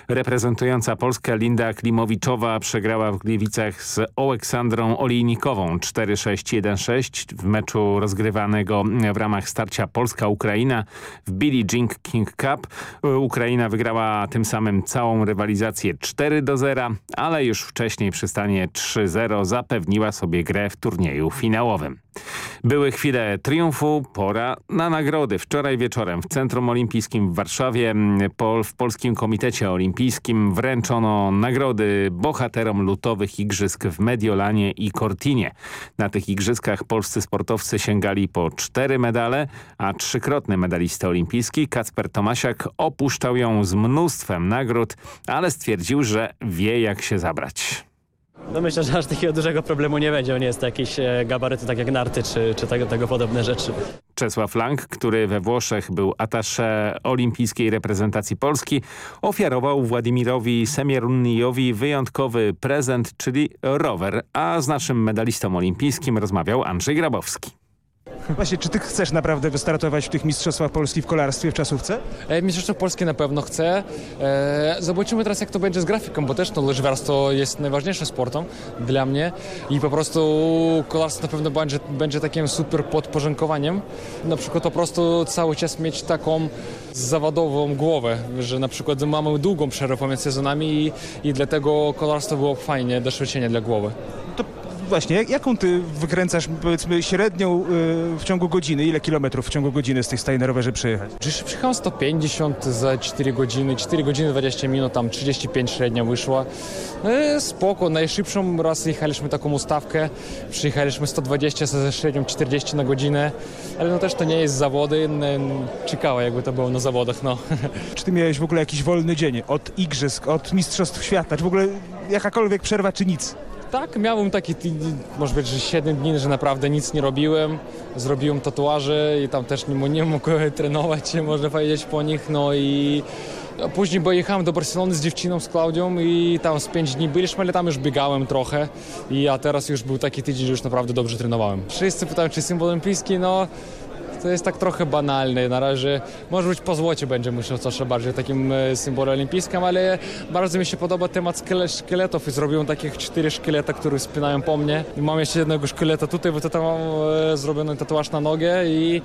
Reprezentująca Polskę Linda Klimowiczowa przegrała w Gliwicach z Oleksandrą Olejnikową 4-6-1-6 w meczu rozgrywanego w ramach starcia Polska-Ukraina w Billie Jean King Cup. Ukraina wygrała tym samym całą rywalizację 4 do 0, ale już wcześniej przy stanie 3-0 zapewniła sobie grę w turnieju finałowym. Były chwile triumfu, pora na nagrody. Wczoraj wieczorem w Centrum Olimpijskim w Warszawie w Polskim Komitecie Olimpijskim wręczono nagrody bohaterom lutowych igrzysk w Mediolanie i Cortinie. Na tych igrzyskach polscy sportowcy sięgali po cztery medale, a trzykrotny medalista olimpijski Kacper Tomasiak opuszczał ją z mnóstwem nagród, ale stwierdził, że wie jak się zabrać. No myślę, że aż takiego dużego problemu nie będzie. Nie jest jakieś e, gabaryty tak jak narty czy, czy tego, tego podobne rzeczy. Czesław Lang, który we Włoszech był atasze olimpijskiej reprezentacji Polski, ofiarował Władimirowi Semierunnijowi wyjątkowy prezent, czyli rower. A z naszym medalistą olimpijskim rozmawiał Andrzej Grabowski. Właśnie, czy ty chcesz naprawdę wystartować w tych Mistrzostwach Polski w kolarstwie w czasówce? E, Mistrzostwo Polskie na pewno chcę. E, zobaczymy teraz, jak to będzie z grafiką, bo też to łyżwiarstwo jest najważniejszym sportem dla mnie i po prostu kolarstwo na pewno będzie, będzie takim super podporządkowaniem. Na przykład po prostu cały czas mieć taką zawodową głowę, że na przykład mamy długą przerwę pomiędzy sezonami i, i dlatego kolarstwo było fajnie, doświadczenie dla głowy. Właśnie, jaką ty wykręcasz powiedzmy średnią y, w ciągu godziny? Ile kilometrów w ciągu godziny z tej stajni na rowerze przejechać? Dziś przyjechałem 150 za 4 godziny, 4 godziny 20 minut, tam 35 średnio wyszła. No, spoko, najszybszą raz jechaliśmy taką ustawkę, przyjechaliśmy 120 za średnią 40 na godzinę, ale no też to nie jest zawody, ciekawe jakby to było na zawodach, no. Czy ty miałeś w ogóle jakiś wolny dzień od igrzysk, od mistrzostw świata, czy w ogóle jakakolwiek przerwa, czy nic? Tak, miałem taki, może być, że 7 dni, że naprawdę nic nie robiłem. Zrobiłem tatuaże i tam też nie, nie mógł trenować, można powiedzieć, po nich. No i później pojechałem do Barcelony z dziewczyną, z Klaudią i tam z 5 dni byliśmy, ale tam już biegałem trochę. I a teraz już był taki tydzień, że już naprawdę dobrze trenowałem. Wszyscy pytają, czy symbol olimpijski, no to jest tak trochę banalne. Na razie może być po złocie będzie myślę coś bardziej takim symbolem olimpijskim, ale bardzo mi się podoba temat szkieletów i zrobiłem takich cztery szkieleta, które spinają po mnie. I mam jeszcze jednego szkieleta tutaj, bo to tam mam zrobiony tatuaż na nogę i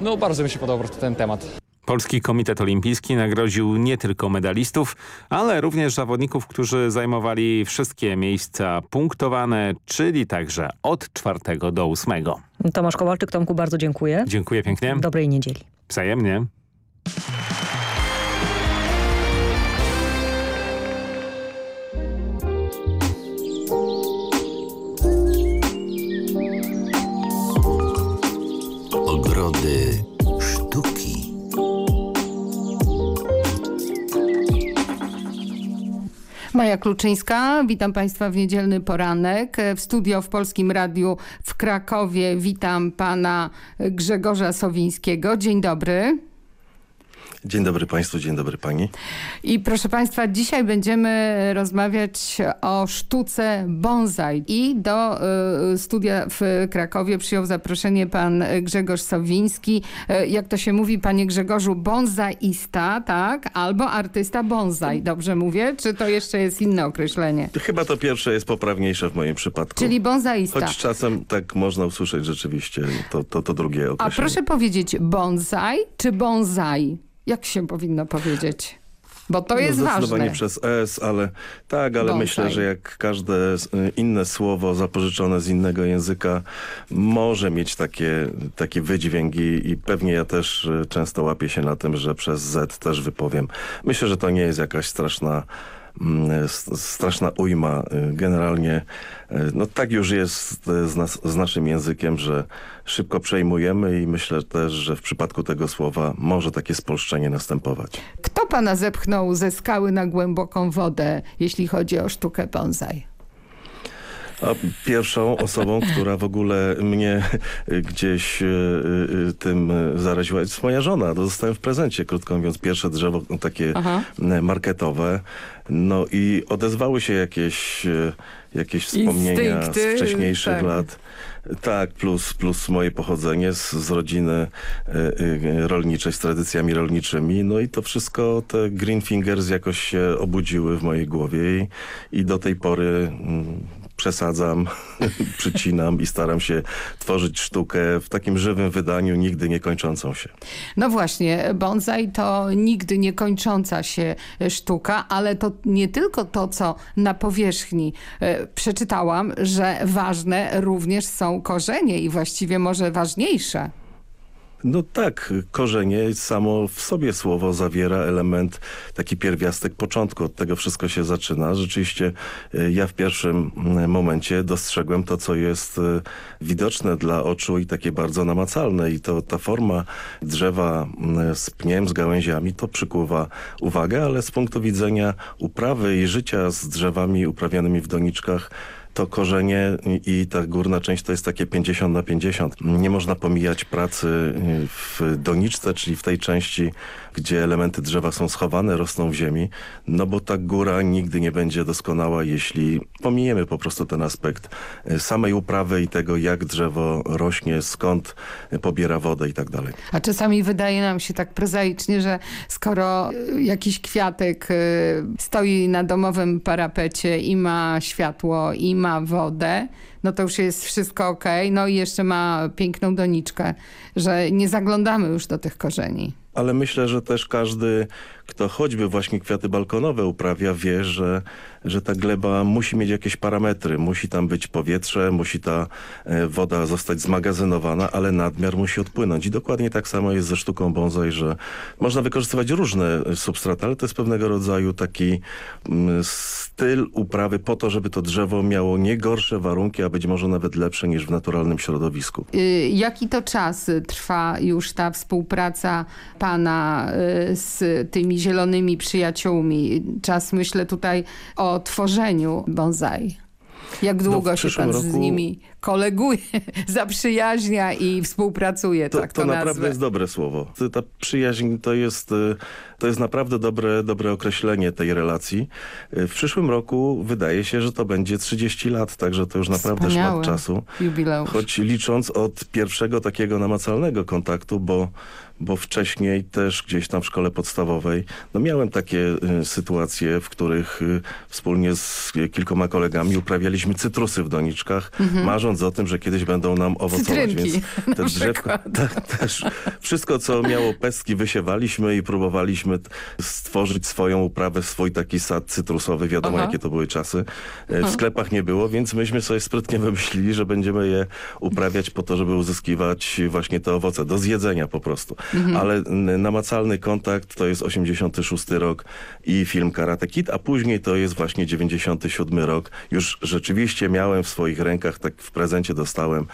no bardzo mi się podoba ten temat. Polski Komitet Olimpijski nagrodził nie tylko medalistów, ale również zawodników, którzy zajmowali wszystkie miejsca punktowane, czyli także od czwartego do ósmego. Tomasz Kowalczyk, Tomku, bardzo dziękuję. Dziękuję pięknie. Dobrej niedzieli. Wzajemnie. Maja Kluczyńska, witam Państwa w niedzielny poranek. W studio w Polskim Radiu w Krakowie witam Pana Grzegorza Sowińskiego. Dzień dobry. Dzień dobry Państwu, dzień dobry Pani. I proszę Państwa, dzisiaj będziemy rozmawiać o sztuce bonsai. I do y, studia w Krakowie przyjął zaproszenie pan Grzegorz Sowiński. Y, jak to się mówi, panie Grzegorzu, bonsaista, tak? Albo artysta bonsai, dobrze mówię? Czy to jeszcze jest inne określenie? Chyba to pierwsze jest poprawniejsze w moim przypadku. Czyli bonsaista. Choć czasem tak można usłyszeć rzeczywiście to, to, to drugie określenie. A proszę powiedzieć bonsai czy bonsai? Jak się powinno powiedzieć? Bo to no, jest zdecydowanie ważne. przez S, ale tak, ale Bonsai. myślę, że jak każde inne słowo zapożyczone z innego języka może mieć takie, takie wydźwięki i pewnie ja też y, często łapię się na tym, że przez Z też wypowiem. Myślę, że to nie jest jakaś straszna straszna ujma. Y, Generalnie y, no tak już jest y, z, nas, z naszym językiem, że szybko przejmujemy i myślę też, że w przypadku tego słowa może takie spolszczenie następować. Kto pana zepchnął ze skały na głęboką wodę, jeśli chodzi o sztukę bonsai? A pierwszą osobą, która w ogóle mnie gdzieś y, y, tym zaraziła jest moja żona. Dostałem w prezencie, krótko mówiąc, pierwsze drzewo takie Aha. marketowe. No i odezwały się jakieś, jakieś wspomnienia Instynkty, z wcześniejszych tak. lat. Tak, plus, plus moje pochodzenie z, z rodziny y, y, rolniczej, z tradycjami rolniczymi. No i to wszystko, te Green Fingers jakoś się obudziły w mojej głowie i, i do tej pory mm, przesadzam, przycinam i staram się tworzyć sztukę w takim żywym wydaniu, nigdy nie kończącą się. No właśnie, bonsai to nigdy nie kończąca się sztuka, ale to nie tylko to, co na powierzchni. E, przeczytałam, że ważne również są korzenie i właściwie może ważniejsze. No tak, korzenie samo w sobie słowo zawiera element, taki pierwiastek początku. Od tego wszystko się zaczyna. Rzeczywiście e, ja w pierwszym momencie dostrzegłem to, co jest e, widoczne dla oczu i takie bardzo namacalne. I to ta forma drzewa z pniem, z gałęziami, to przykuwa uwagę, ale z punktu widzenia uprawy i życia z drzewami uprawianymi w doniczkach, to korzenie i ta górna część to jest takie 50 na 50. Nie można pomijać pracy w doniczce, czyli w tej części gdzie elementy drzewa są schowane, rosną w ziemi, no bo ta góra nigdy nie będzie doskonała, jeśli pomijemy po prostu ten aspekt e, samej uprawy i tego, jak drzewo rośnie, skąd pobiera wodę i tak dalej. A czasami wydaje nam się tak prozaicznie, że skoro jakiś kwiatek e, stoi na domowym parapecie i ma światło i ma wodę, no to już jest wszystko ok. No i jeszcze ma piękną doniczkę, że nie zaglądamy już do tych korzeni ale myślę, że też każdy, kto choćby właśnie kwiaty balkonowe uprawia, wie, że, że ta gleba musi mieć jakieś parametry. Musi tam być powietrze, musi ta e, woda zostać zmagazynowana, ale nadmiar musi odpłynąć. I dokładnie tak samo jest ze sztuką bonsai, że można wykorzystywać różne substraty, ale to jest pewnego rodzaju taki mm, styl uprawy po to, żeby to drzewo miało nie gorsze warunki, a być może nawet lepsze niż w naturalnym środowisku. Y, jaki to czas trwa już ta współpraca pana y, z tymi zielonymi przyjaciółmi? Czas myślę tutaj o tworzeniu bonsai. Jak długo no, się pan roku... z nimi koleguje, zaprzyjaźnia i współpracuje, to, tak to, to naprawdę jest dobre słowo. Ta przyjaźń to jest, y, to jest naprawdę dobre, dobre określenie tej relacji. Y, w przyszłym roku wydaje się, że to będzie 30 lat, także to już naprawdę Wspaniałe. szmat czasu. Jubileusz. Choć licząc od pierwszego takiego namacalnego kontaktu, bo bo wcześniej też gdzieś tam w szkole podstawowej no miałem takie y, sytuacje, w których y, wspólnie z kilkoma kolegami uprawialiśmy cytrusy w doniczkach, mhm. marząc o tym, że kiedyś będą nam owocować. Cytrynki, Więc te drzewka, też wszystko, co miało pestki wysiewaliśmy i próbowaliśmy stworzyć swoją uprawę, swój taki sad cytrusowy. Wiadomo, Aha. jakie to były czasy. E, w sklepach nie było, więc myśmy sobie sprytnie wymyślili, że będziemy je uprawiać po to, żeby uzyskiwać właśnie te owoce do zjedzenia po prostu mhm. ale namacalny kontakt to jest 86 rok i film Karate Kid, a później to jest właśnie 97 rok. Już rzeczywiście miałem w swoich rękach, tak w prezencie dostałem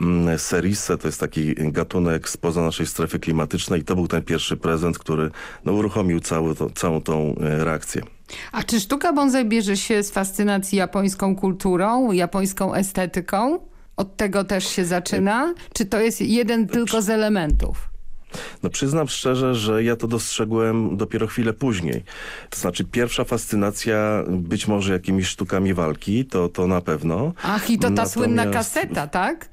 mm, Serisse, to jest taki gatunek spoza naszej strefy klimatycznej i to był ten pierwszy prezent, który no, uruchomił cały to, całą tą e, reakcję. A czy sztuka bonsai bierze się z fascynacji japońską kulturą, japońską estetyką? Od tego też się zaczyna? Czy to jest jeden tylko z elementów? No przyznam szczerze, że ja to dostrzegłem dopiero chwilę później. To znaczy pierwsza fascynacja być może jakimiś sztukami walki, to, to na pewno. Ach i to ta Natomiast... słynna kaseta, tak?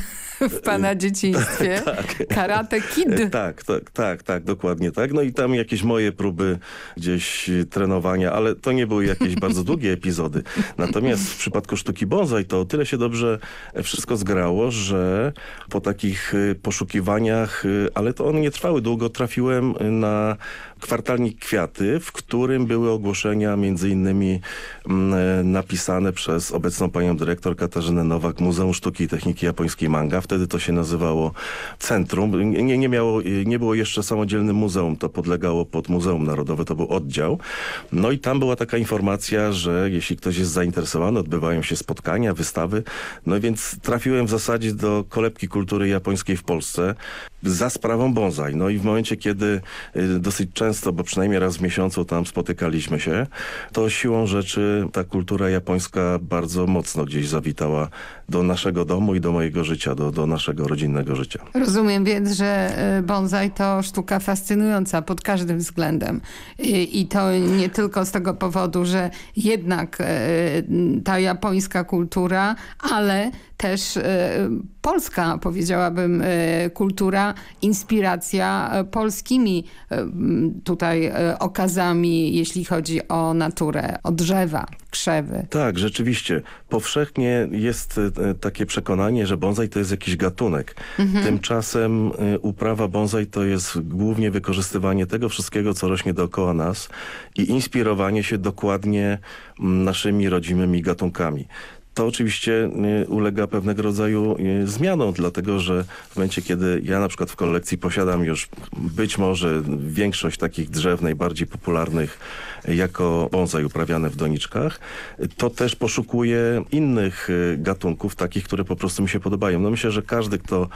w pana dzieciństwie. tak. Karate Kid. Tak, tak, tak, tak, dokładnie tak. No i tam jakieś moje próby gdzieś trenowania, ale to nie były jakieś bardzo długie epizody. Natomiast w przypadku sztuki bonsai to o tyle się dobrze wszystko zgrało, że po takich y, poszukiwaniach, y, ale to one nie trwały długo, trafiłem na kwartalnik Kwiaty, w którym były ogłoszenia między innymi mm, e, napisane przez obecną panią dyrektor Katarzynę Nowak Muzeum Sztuki i Techniki Japońskiej Manga. Wtedy to się nazywało Centrum. Nie, nie, miało, nie było jeszcze samodzielnym muzeum, to podlegało pod Muzeum Narodowe, to był oddział. No i tam była taka informacja, że jeśli ktoś jest zainteresowany, odbywają się spotkania, wystawy. No więc trafiłem w zasadzie do kolebki kultury japońskiej w Polsce za sprawą bonsai. No i w momencie, kiedy y, dosyć często, bo przynajmniej raz w miesiącu tam spotykaliśmy się, to siłą rzeczy ta kultura japońska bardzo mocno gdzieś zawitała do naszego domu i do mojego życia, do, do naszego rodzinnego życia. Rozumiem więc, że y, bonsai to sztuka fascynująca pod każdym względem. I, i to nie tylko z tego powodu, że jednak y, ta japońska kultura, ale też polska, powiedziałabym, kultura, inspiracja polskimi tutaj okazami, jeśli chodzi o naturę, o drzewa, krzewy. Tak, rzeczywiście. Powszechnie jest takie przekonanie, że bonsai to jest jakiś gatunek. Mhm. Tymczasem uprawa bonsai to jest głównie wykorzystywanie tego wszystkiego, co rośnie dookoła nas i inspirowanie się dokładnie naszymi rodzimymi gatunkami to oczywiście y, ulega pewnego rodzaju y, zmianom, dlatego że w momencie, kiedy ja na przykład w kolekcji posiadam już być może większość takich drzew najbardziej popularnych jako bonsai uprawiane w doniczkach, to też poszukuję innych y, gatunków, takich, które po prostu mi się podobają. No myślę, że każdy, kto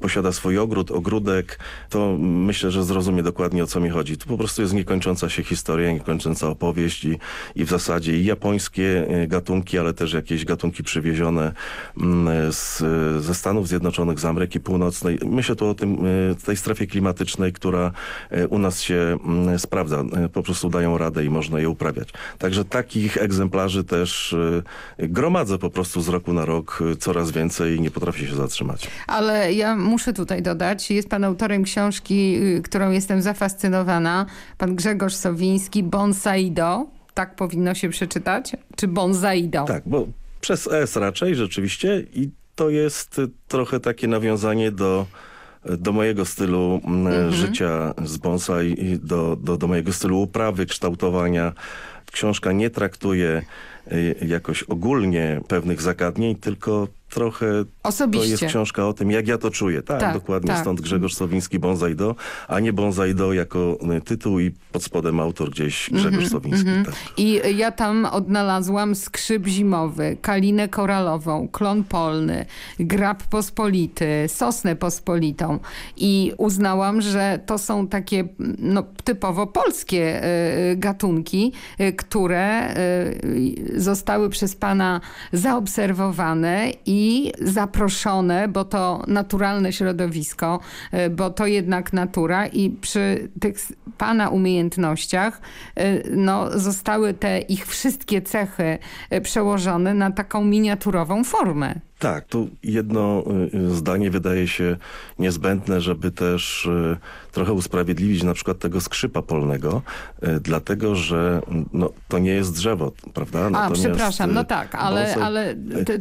posiada swój ogród, ogródek, to myślę, że zrozumie dokładnie o co mi chodzi. To po prostu jest niekończąca się historia, niekończąca opowieść i, i w zasadzie i japońskie gatunki, ale też jakieś gatunki gatunki przywiezione mm, z, ze Stanów Zjednoczonych, z Ameryki Północnej. Myślę tu o tym, e, tej strefie klimatycznej, która e, u nas się mm, sprawdza. E, po prostu dają radę i można je uprawiać. Także takich egzemplarzy też gromadzę po prostu z roku na rok coraz więcej i nie potrafię się zatrzymać. Ale ja muszę tutaj dodać, jest pan autorem książki, y, którą jestem zafascynowana, pan Grzegorz Sowiński, Bonsaido tak powinno się przeczytać? Czy bonsaido? Tak, bo przez S raczej, rzeczywiście. I to jest trochę takie nawiązanie do do mojego stylu mhm. życia z bonsai, do, do, do mojego stylu uprawy, kształtowania. Książka nie traktuje y, jakoś ogólnie pewnych zagadnień, tylko trochę Osobiście. to jest książka o tym, jak ja to czuję. Tak, tak dokładnie. Tak. Stąd Grzegorz Sowiński Bonsai Do, a nie Bonsai Do jako y, tytuł i pod spodem autor gdzieś Grzegorz mm -hmm, Sowiński. Mm -hmm. tak. I ja tam odnalazłam skrzyp zimowy, kalinę koralową, klon polny, grab pospolity, sosnę pospolitą i uznałam, że to są takie no, typowo polskie y, gatunki, y, które y, zostały przez pana zaobserwowane i i zaproszone, bo to naturalne środowisko, e, bo to jednak natura i przy tych pana umiejętnościach e, no, zostały te ich wszystkie cechy e, przełożone na taką miniaturową formę. Tak, tu jedno y, zdanie wydaje się niezbędne, żeby też y, trochę usprawiedliwić na przykład tego skrzypa polnego, y, dlatego że no, to nie jest drzewo, prawda? Natomiast, A, przepraszam, no tak, ale, ale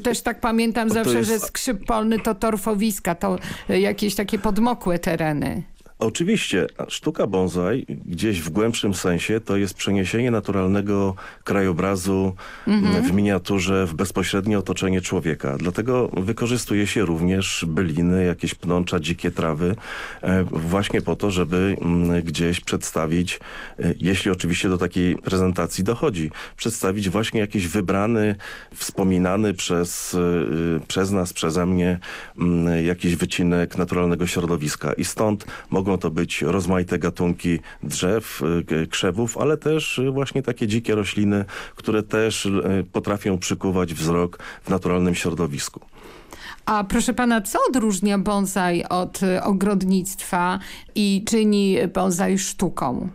też tak pamiętam zawsze, jest... że skrzyp polny to torfowiska, to jakieś takie podmokłe tereny. Oczywiście, sztuka bonsai gdzieś w głębszym sensie to jest przeniesienie naturalnego krajobrazu mhm. w miniaturze w bezpośrednie otoczenie człowieka. Dlatego wykorzystuje się również byliny, jakieś pnącza, dzikie trawy e, właśnie po to, żeby mm, gdzieś przedstawić, e, jeśli oczywiście do takiej prezentacji dochodzi, przedstawić właśnie jakiś wybrany, wspominany przez, e, przez nas, przeze mnie mm, jakiś wycinek naturalnego środowiska. I stąd mogą Mogą to być rozmaite gatunki drzew, y, krzewów, ale też y, właśnie takie dzikie rośliny, które też y, potrafią przykuwać wzrok w naturalnym środowisku. A proszę pana, co odróżnia bonsai od ogrodnictwa i czyni bonsai sztuką?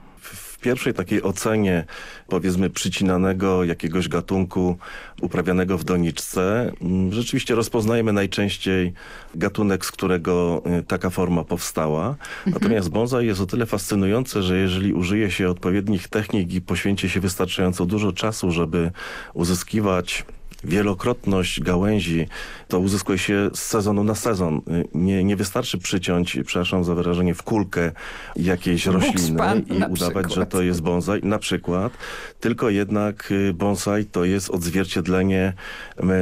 Pierwszej takiej ocenie powiedzmy przycinanego jakiegoś gatunku uprawianego w doniczce mm, rzeczywiście rozpoznajemy najczęściej gatunek, z którego y, taka forma powstała. Mhm. Natomiast bonsai jest o tyle fascynujące, że jeżeli użyje się odpowiednich technik i poświęci się wystarczająco dużo czasu, żeby uzyskiwać wielokrotność gałęzi to uzyskuje się z sezonu na sezon. Nie, nie wystarczy przyciąć, przepraszam za wyrażenie, w kulkę jakiejś rośliny i udawać, przykład. że to jest bonsai, na przykład, tylko jednak y, bonsai to jest odzwierciedlenie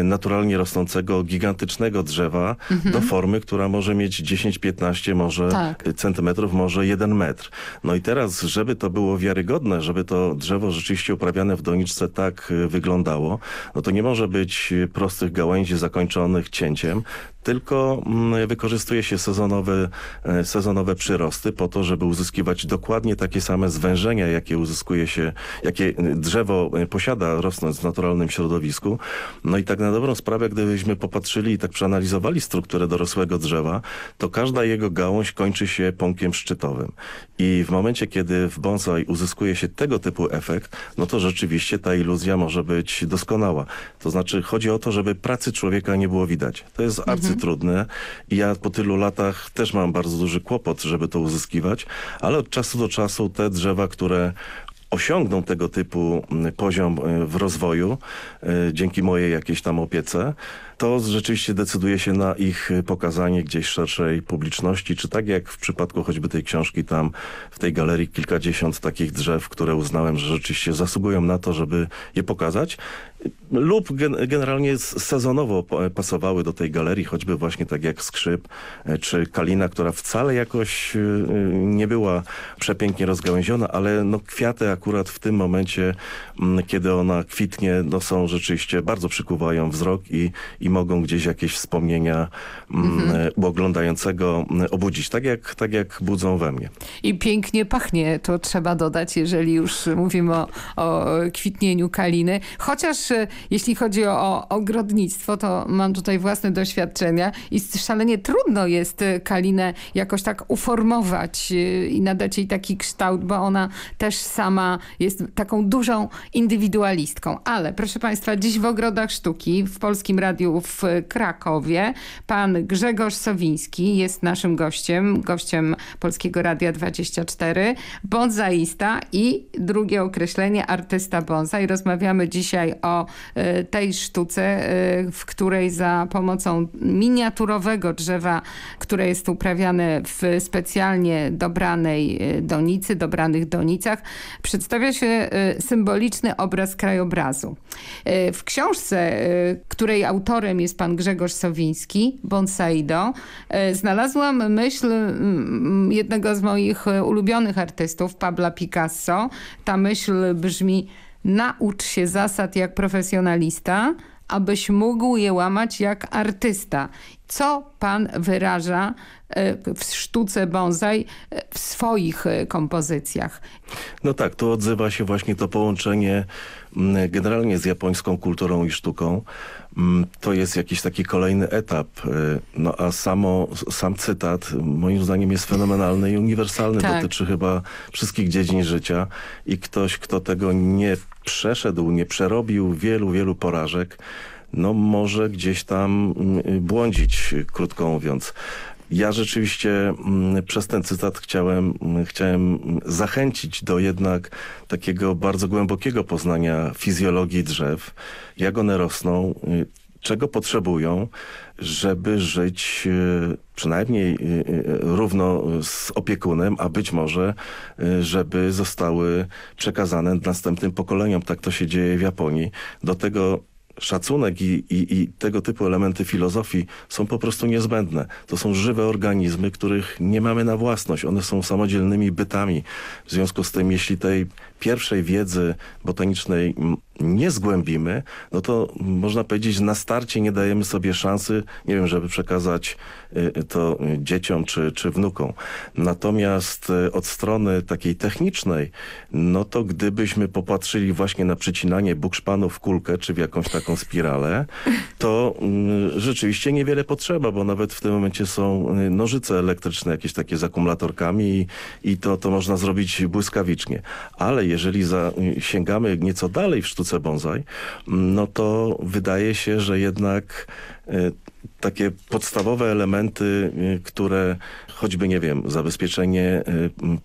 naturalnie rosnącego, gigantycznego drzewa mhm. do formy, która może mieć 10-15 może tak. centymetrów, może 1 metr. No i teraz, żeby to było wiarygodne, żeby to drzewo rzeczywiście uprawiane w doniczce tak y, wyglądało, no to nie może być prostych gałęzi zakończonych cięciem, tylko mm, wykorzystuje się sezonowe, e, sezonowe przyrosty po to, żeby uzyskiwać dokładnie takie same zwężenia, jakie uzyskuje się, jakie drzewo e, posiada rosnąc w naturalnym środowisku. No i tak na dobrą sprawę, gdybyśmy popatrzyli i tak przeanalizowali strukturę dorosłego drzewa, to każda jego gałąź kończy się pąkiem szczytowym. I w momencie, kiedy w bonsai uzyskuje się tego typu efekt, no to rzeczywiście ta iluzja może być doskonała. To znaczy chodzi o to, żeby pracy człowieka nie było widać. To jest arcytrudne i ja po tylu latach też mam bardzo duży kłopot, żeby to uzyskiwać, ale od czasu do czasu te drzewa, które osiągną tego typu mm, poziom y, w rozwoju y, dzięki mojej jakiejś tam opiece, to rzeczywiście decyduje się na ich pokazanie gdzieś szerszej publiczności, czy tak jak w przypadku choćby tej książki tam w tej galerii kilkadziesiąt takich drzew, które uznałem, że rzeczywiście zasługują na to, żeby je pokazać lub gen generalnie sezonowo pasowały do tej galerii, choćby właśnie tak jak Skrzyp e, czy Kalina, która wcale jakoś e, nie była przepięknie rozgałęziona, ale no kwiaty akurat w tym momencie, kiedy ona kwitnie, no są rzeczywiście, bardzo przykuwają wzrok i, i mogą gdzieś jakieś wspomnienia mhm. E, u oglądającego obudzić, tak jak, tak jak budzą we mnie. I pięknie pachnie, to trzeba dodać, jeżeli już mówimy o, o kwitnieniu Kaliny, chociaż jeśli chodzi o ogrodnictwo, to mam tutaj własne doświadczenia i szalenie trudno jest y, kalinę jakoś tak uformować y, i nadać jej taki kształt, bo ona też sama jest taką dużą indywidualistką. Ale proszę Państwa, dziś w Ogrodach Sztuki w Polskim Radiu w Krakowie pan Grzegorz Sowiński jest naszym gościem, gościem Polskiego Radia 24, bonsaista i drugie określenie artysta bonsai. Rozmawiamy dzisiaj o E, tej sztuce, e, w której za pomocą miniaturowego drzewa, które jest uprawiane w specjalnie dobranej e, donicy, dobranych donicach, przedstawia się symboliczny obraz krajobrazu. W książce, której autorem jest pan Grzegorz Sowiński, Bonsaido, znalazłam myśl jednego z moich ulubionych artystów, Pabla Picasso. Ta myśl brzmi naucz się zasad jak profesjonalista, abyś mógł je łamać jak artysta. Co pan wyraża e, w sztuce bonsai e, w swoich e, kompozycjach? No tak, to odzywa się właśnie to połączenie generalnie z japońską kulturą i sztuką. To jest jakiś taki kolejny etap. No a samo, sam cytat moim zdaniem jest fenomenalny i uniwersalny. Tak. Dotyczy chyba wszystkich dziedzin życia i ktoś, kto tego nie przeszedł, nie przerobił wielu, wielu porażek, no może gdzieś tam mm, błądzić, krótko mówiąc. Ja rzeczywiście mm, przez ten cytat chciałem, mm, chciałem zachęcić do jednak takiego bardzo głębokiego poznania fizjologii drzew, jak one rosną, y, czego potrzebują, żeby żyć y, przynajmniej y, równo z opiekunem, a być może, żeby zostały przekazane następnym pokoleniom. Tak to się dzieje w Japonii. Do tego szacunek i, i, i, tego typu elementy filozofii są po prostu niezbędne. To są żywe organizmy, których nie mamy na własność. One są samodzielnymi bytami. W związku z tym, jeśli tej pierwszej wiedzy botanicznej nie zgłębimy, no to można powiedzieć, na starcie nie dajemy sobie szansy, nie wiem, żeby przekazać y, to dzieciom czy, czy wnukom. Natomiast y, od strony takiej technicznej, no to gdybyśmy popatrzyli właśnie na przycinanie bukszpanu w kulkę, czy w jakąś taką spiralę, to y, rzeczywiście niewiele potrzeba, bo nawet w tym momencie są nożyce elektryczne, jakieś takie z akumulatorkami i, to, to można zrobić błyskawicznie. Ale jeżeli sięgamy nieco dalej w sztuce bonsai, no to wydaje się, że jednak e, takie podstawowe elementy, e, które choćby, nie wiem, zabezpieczenie e,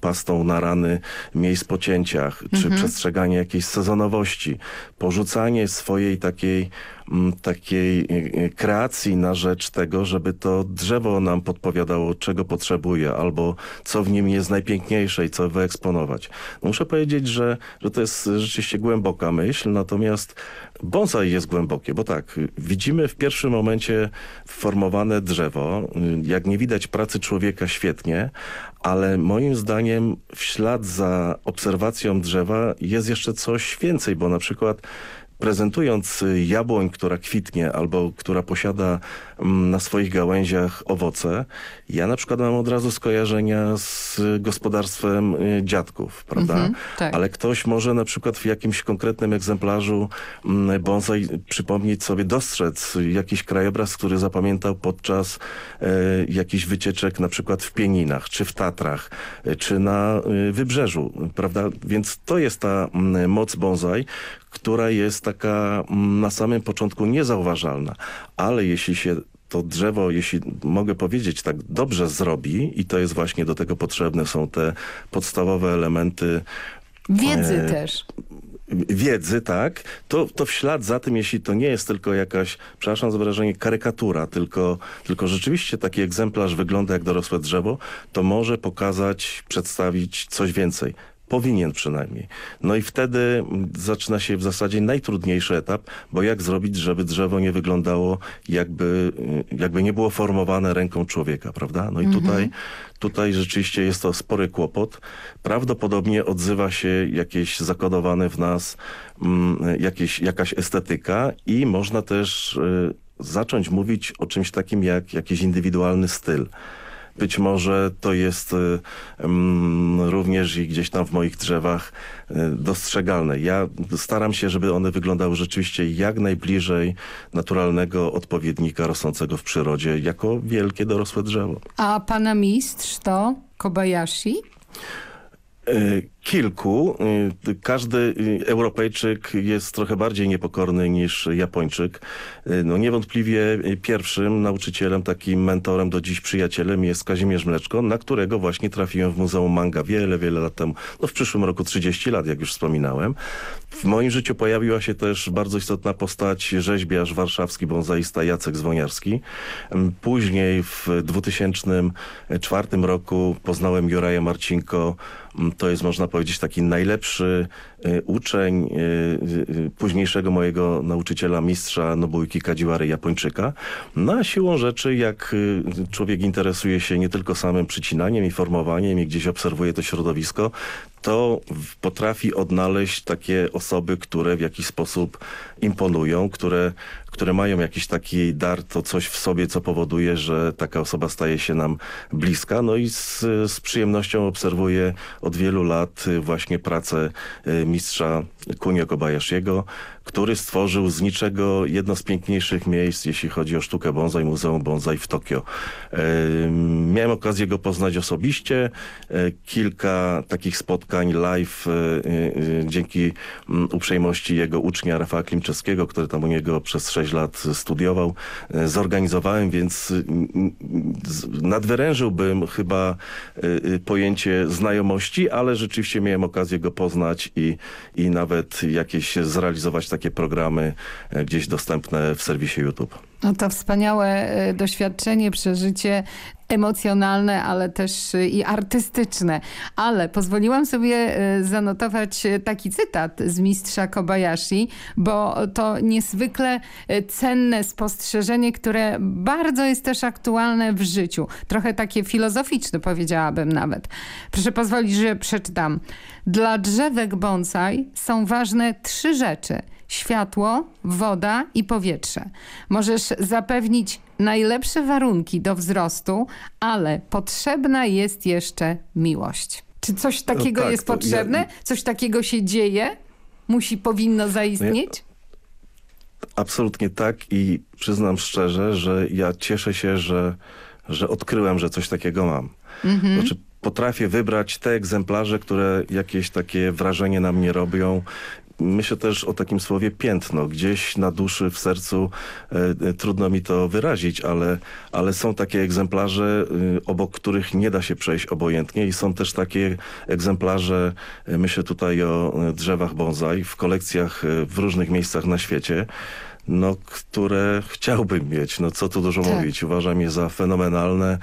pastą na rany miejsc po cięciach, czy mhm. przestrzeganie jakiejś sezonowości, porzucanie swojej takiej takiej kreacji na rzecz tego, żeby to drzewo nam podpowiadało, czego potrzebuje, albo co w nim jest najpiękniejsze i co wyeksponować. Muszę powiedzieć, że, że to jest rzeczywiście głęboka myśl, natomiast bonsai jest głębokie, bo tak, widzimy w pierwszym momencie formowane drzewo, jak nie widać pracy człowieka świetnie, ale moim zdaniem w ślad za obserwacją drzewa jest jeszcze coś więcej, bo na przykład prezentując jabłoń, która kwitnie albo która posiada mm, na swoich gałęziach owoce, ja na przykład mam od razu skojarzenia z gospodarstwem y, dziadków, prawda? Mhm, tak. Ale ktoś może na przykład w jakimś konkretnym egzemplarzu mm, bonsai przypomnieć sobie, dostrzec jakiś krajobraz, który zapamiętał podczas e, jakichś wycieczek na przykład w Pieninach, czy w Tatrach, e, czy na y, Wybrzeżu, prawda? Więc to jest ta mm, moc bonsai, która jest taka mm, na samym początku niezauważalna, ale jeśli się to drzewo, jeśli mogę powiedzieć, tak dobrze zrobi i to jest właśnie do tego potrzebne, są te podstawowe elementy Wiedzy e, też. wiedzy, tak, to, to w ślad za tym, jeśli to nie jest tylko jakaś, przepraszam za wyrażenie, karykatura, tylko, tylko rzeczywiście taki egzemplarz wygląda jak dorosłe drzewo, to może pokazać, przedstawić coś więcej. Powinien przynajmniej. No i wtedy zaczyna się w zasadzie najtrudniejszy etap, bo jak zrobić, żeby drzewo nie wyglądało jakby, jakby nie było formowane ręką człowieka, prawda? No i Mhm. tutaj, tutaj rzeczywiście jest to spory kłopot. Prawdopodobnie odzywa się jakieś zakodowane w nas mm, jakieś, jakaś estetyka i można też y, zacząć mówić o czymś takim jak jakiś indywidualny styl. Być może to jest y, mm, również i gdzieś tam w moich drzewach y, dostrzegalne. Ja staram się, żeby one wyglądały rzeczywiście jak najbliżej naturalnego odpowiednika rosnącego w przyrodzie, jako wielkie dorosłe drzewo. A pana mistrz to Kobayashi? Y, Kilku. Y, Każdy y, Europejczyk jest trochę bardziej niepokorny niż Japończyk. Y, No niewątpliwie pierwszym nauczycielem, takim mentorem, do dziś przyjacielem jest Kazimierz Mleczko, na którego właśnie trafiłem w Muzeum Manga wiele, wiele lat temu. No w przyszłym roku 30 lat, jak już wspominałem. W moim życiu pojawiła się też bardzo istotna postać rzeźbiarz warszawski, bonsaista Jacek Zwoniarski. Ym, Później w 2004 roku poznałem Juraja Marcinko. Ym, To jest, można powiedzieć, taki najlepszy y, uczeń y, y, późniejszego mojego nauczyciela, mistrza Nobuyuki Kadziwary Japończyka. No siłą rzeczy, jak człowiek interesuje się nie tylko samym przycinaniem i formowaniem i gdzieś obserwuje to środowisko, to potrafi odnaleźć takie osoby, które w jakiś sposób imponują, które, które mają jakiś taki dar, to coś w sobie, co powoduje, że taka osoba staje się nam bliska. No i z, z przyjemnością obserwuję od wielu lat y, właśnie pracę y, mistrza Kunio Kobayashiego, który stworzył z niczego jedno z piękniejszych miejsc, jeśli chodzi o sztukę bonsai, Muzeum Bonsai w Tokio. Ym, Miałem okazję go poznać osobiście. E, Kilka takich spotkań live e, e, dzięki mm, uprzejmości jego ucznia Rafała Klimczewskiego, który tam u niego przez 6 lat studiował, e, zorganizowałem, więc mm, nadwyrężyłbym chyba e, e, pojęcie znajomości, ale rzeczywiście miałem okazję go poznać i, i nawet jakieś zrealizować takie programy e, gdzieś dostępne w serwisie YouTube. No to wspaniałe e, doświadczenie, przeżycie emocjonalne, ale też e, i artystyczne. Ale pozwoliłam sobie zanotować taki cytat z mistrza Kobayashi, bo to niezwykle cenne spostrzeżenie, które bardzo jest też aktualne w życiu. Trochę takie filozoficzne powiedziałabym nawet. Proszę pozwolić, że przeczytam. Dla drzewek bonsai są ważne trzy rzeczy. Światło, woda i powietrze. Możesz zapewnić najlepsze warunki do wzrostu, ale potrzebna jest jeszcze miłość. Czy coś takiego tak, jest to ja- potrzebne? Coś takiego się dzieje? Musi, powinno zaistnieć? Absolutnie tak i przyznam szczerze, że ja cieszę się, że, że odkryłem, że coś takiego mam. Mhm. Znaczy potrafię wybrać te egzemplarze, które jakieś takie wrażenie na mnie robią. Myślę też o takim słowie piętno. Gdzieś na duszy, w sercu e, e, trudno mi to wyrazić, ale, ale są takie egzemplarze, y, obok których nie da się przejść obojętnie i są też takie egzemplarze, e, myślę tutaj o e, drzewach bonsai w kolekcjach e, w różnych miejscach na świecie no, które chciałbym mieć. No co tu dużo Tak. mówić. Uważam je za fenomenalne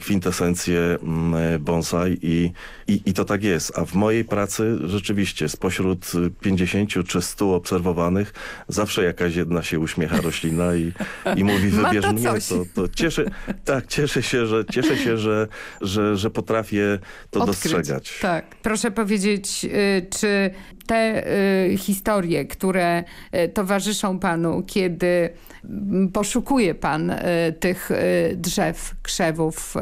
kwintesencje mm, bonsai i, i, i to tak jest. A w mojej pracy rzeczywiście spośród y, 50 czy 100 obserwowanych zawsze jakaś jedna się uśmiecha roślina i, i mówi wybierz to mnie. coś. To, to cieszę, tak, cieszę się, że, cieszę się, że, że, że potrafię to Odkryć. dostrzegać. Tak. Proszę powiedzieć, y, czy te y, historie, które y, towarzyszą panu, kiedy mm, poszukuje pan y, tych drzew, krzewów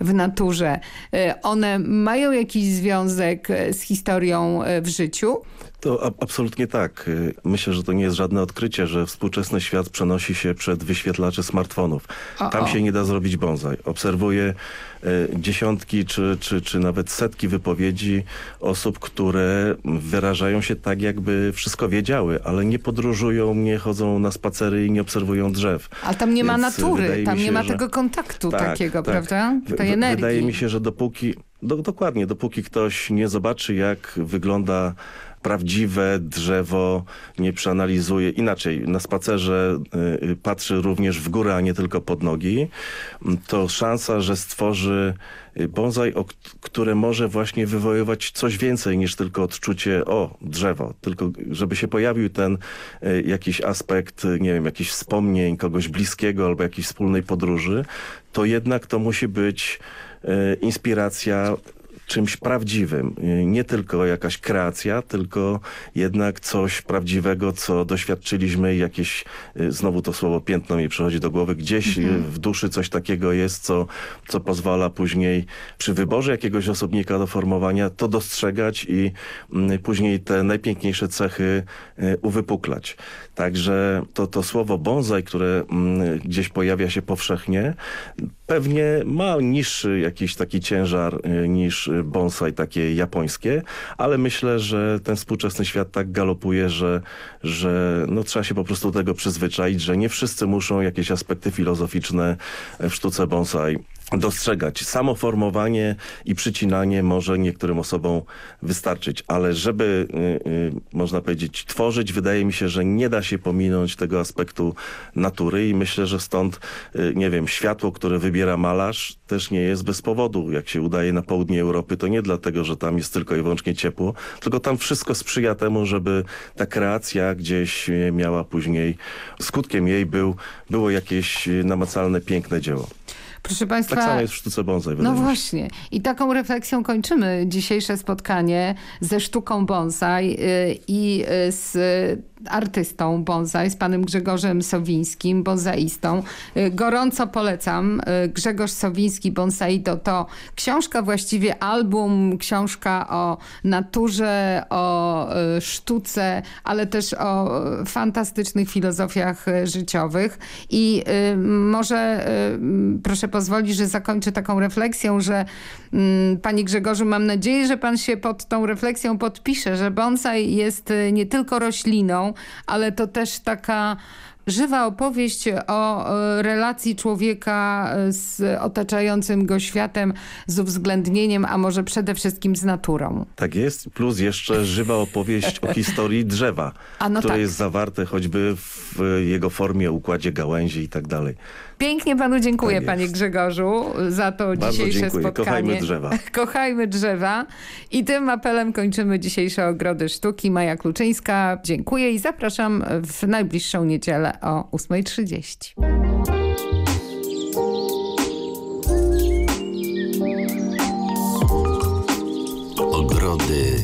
w naturze, one mają jakiś związek z historią w życiu? To absolutnie tak. Y, myślę, że to nie jest żadne odkrycie, że współczesny świat przenosi się przed wyświetlacze smartfonów. O, Tam się nie da zrobić bonsai. Obserwuję y, dziesiątki czy, czy, czy nawet setki wypowiedzi osób, które wyrażają się tak, jakby wszystko wiedziały, ale nie podróżują, nie chodzą na spacery i nie obserwują drzew. A tam nie ma Więc natury, tam mi nie się, ma że- tego kontaktu Tak, takiego, tak. prawda? Tej energii. Wydaje mi się, że dopóki, do, dokładnie, dopóki ktoś nie zobaczy, jak wygląda prawdziwe drzewo, nie przeanalizuje, inaczej, na spacerze y, y, patrzy również w górę, a nie tylko pod nogi, to szansa, że stworzy y, bonsai, które może właśnie wywoływać coś więcej niż tylko odczucie, o, drzewo, tylko żeby się pojawił ten jakiś aspekt, nie wiem, jakichś wspomnień, kogoś bliskiego albo jakiejś wspólnej podróży, to jednak to musi być inspiracja czymś prawdziwym. E, Nie tylko jakaś kreacja, tylko jednak coś prawdziwego, co doświadczyliśmy, jakieś, e, znowu to słowo piętno mi przychodzi do głowy, gdzieś e, w duszy coś takiego jest, co, co pozwala później przy wyborze jakiegoś osobnika do formowania to dostrzegać i mm, później te najpiękniejsze cechy uwypuklać. Także to, to słowo bonsai, które mm, gdzieś pojawia się powszechnie, pewnie ma niższy jakiś taki ciężar y, niż y, bonsai takie japońskie, ale myślę, że ten współczesny świat tak galopuje, że, że no, trzeba się po prostu do tego przyzwyczaić, że nie wszyscy muszą jakieś aspekty filozoficzne w sztuce bonsai dostrzegać. Samo formowanie i przycinanie może niektórym osobom wystarczyć, ale żeby, y, y, można powiedzieć, tworzyć, wydaje mi się, że nie da się pominąć tego aspektu natury i myślę, że stąd, y, nie wiem, światło, które wybiera malarz też nie jest bez powodu. Jak się udaje na południe Europy, to nie dlatego, że tam jest tylko i wyłącznie ciepło, tylko tam wszystko sprzyja temu, żeby ta kreacja gdzieś miała później, skutkiem jej był, było jakieś namacalne, piękne dzieło. Proszę Państwa... Tak samo jest w sztuce bonsai. No właśnie. I taką refleksją kończymy dzisiejsze spotkanie ze sztuką bonsai y, i y, z artystą bonsai, z panem Grzegorzem Sowińskim, bonsaistą. Y, Gorąco polecam. Grzegorz Sowiński, Bonsaido to książka, właściwie album, książka o naturze, o sztuce, ale też o fantastycznych filozofiach życiowych. I może proszę pozwolić, że zakończę taką refleksją, że mm, panie Grzegorzu, mam nadzieję, że pan się pod tą refleksją podpisze, że bonsai jest y, nie tylko rośliną, ale to też taka żywa opowieść o relacji człowieka y, z otaczającym go światem, z uwzględnieniem, a może przede wszystkim z naturą. Tak jest, plus jeszcze żywa opowieść o historii drzewa, no które tak. jest zawarte choćby w jego formie, układzie gałęzi i tak dalej. Pięknie panu dziękuję, Tak panie Grzegorzu, za to Bardzo dzisiejsze dziękuję. spotkanie. Kochajmy drzewa. Kochajmy drzewa. I tym apelem kończymy dzisiejsze Ogrody Sztuki. Maja Kluczyńska, dziękuję i zapraszam w najbliższą niedzielę o 8.30. Ogrody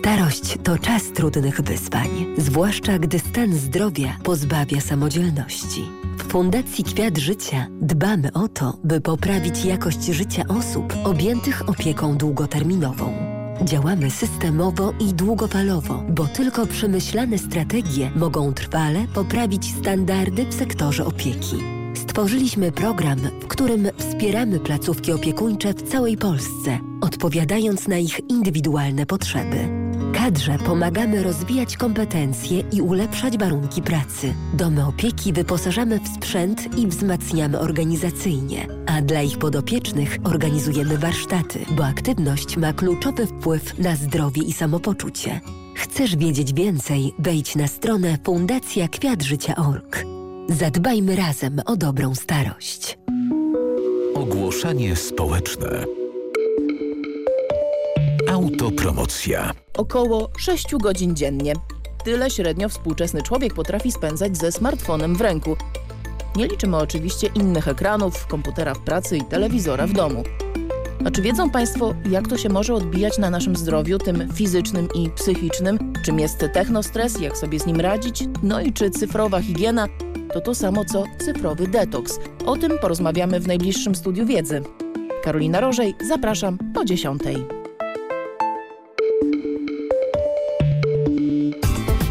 Starość to czas trudnych wyzwań, zwłaszcza gdy stan zdrowia pozbawia samodzielności. W Fundacji Kwiat Życia dbamy o to, by poprawić jakość życia osób objętych opieką długoterminową. Działamy systemowo i długofalowo, bo tylko przemyślane strategie mogą trwale poprawić standardy w sektorze opieki. Stworzyliśmy program, w którym wspieramy placówki opiekuńcze w całej Polsce, odpowiadając na ich indywidualne potrzeby. Kadrze pomagamy rozwijać kompetencje i ulepszać warunki pracy. Domy opieki wyposażamy w sprzęt i wzmacniamy organizacyjnie, a dla ich podopiecznych organizujemy warsztaty, bo aktywność ma kluczowy wpływ na zdrowie i samopoczucie. Chcesz wiedzieć więcej? Wejdź na stronę fundacjakwiatżycia.org. Zadbajmy razem o dobrą starość. Ogłoszenie społeczne. Autopromocja. Około 6 godzin dziennie. Tyle średnio współczesny człowiek potrafi spędzać ze smartfonem w ręku. Nie liczymy oczywiście innych ekranów, komputera w pracy i telewizora w domu. A czy wiedzą Państwo, jak to się może odbijać na naszym zdrowiu, tym fizycznym i psychicznym? Czym jest technostres, jak sobie z nim radzić? No i czy cyfrowa higiena to to samo co cyfrowy detoks? O tym porozmawiamy w najbliższym studiu wiedzy. Karolina Rożej, zapraszam po dziesiątej.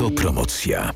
Autopromocja.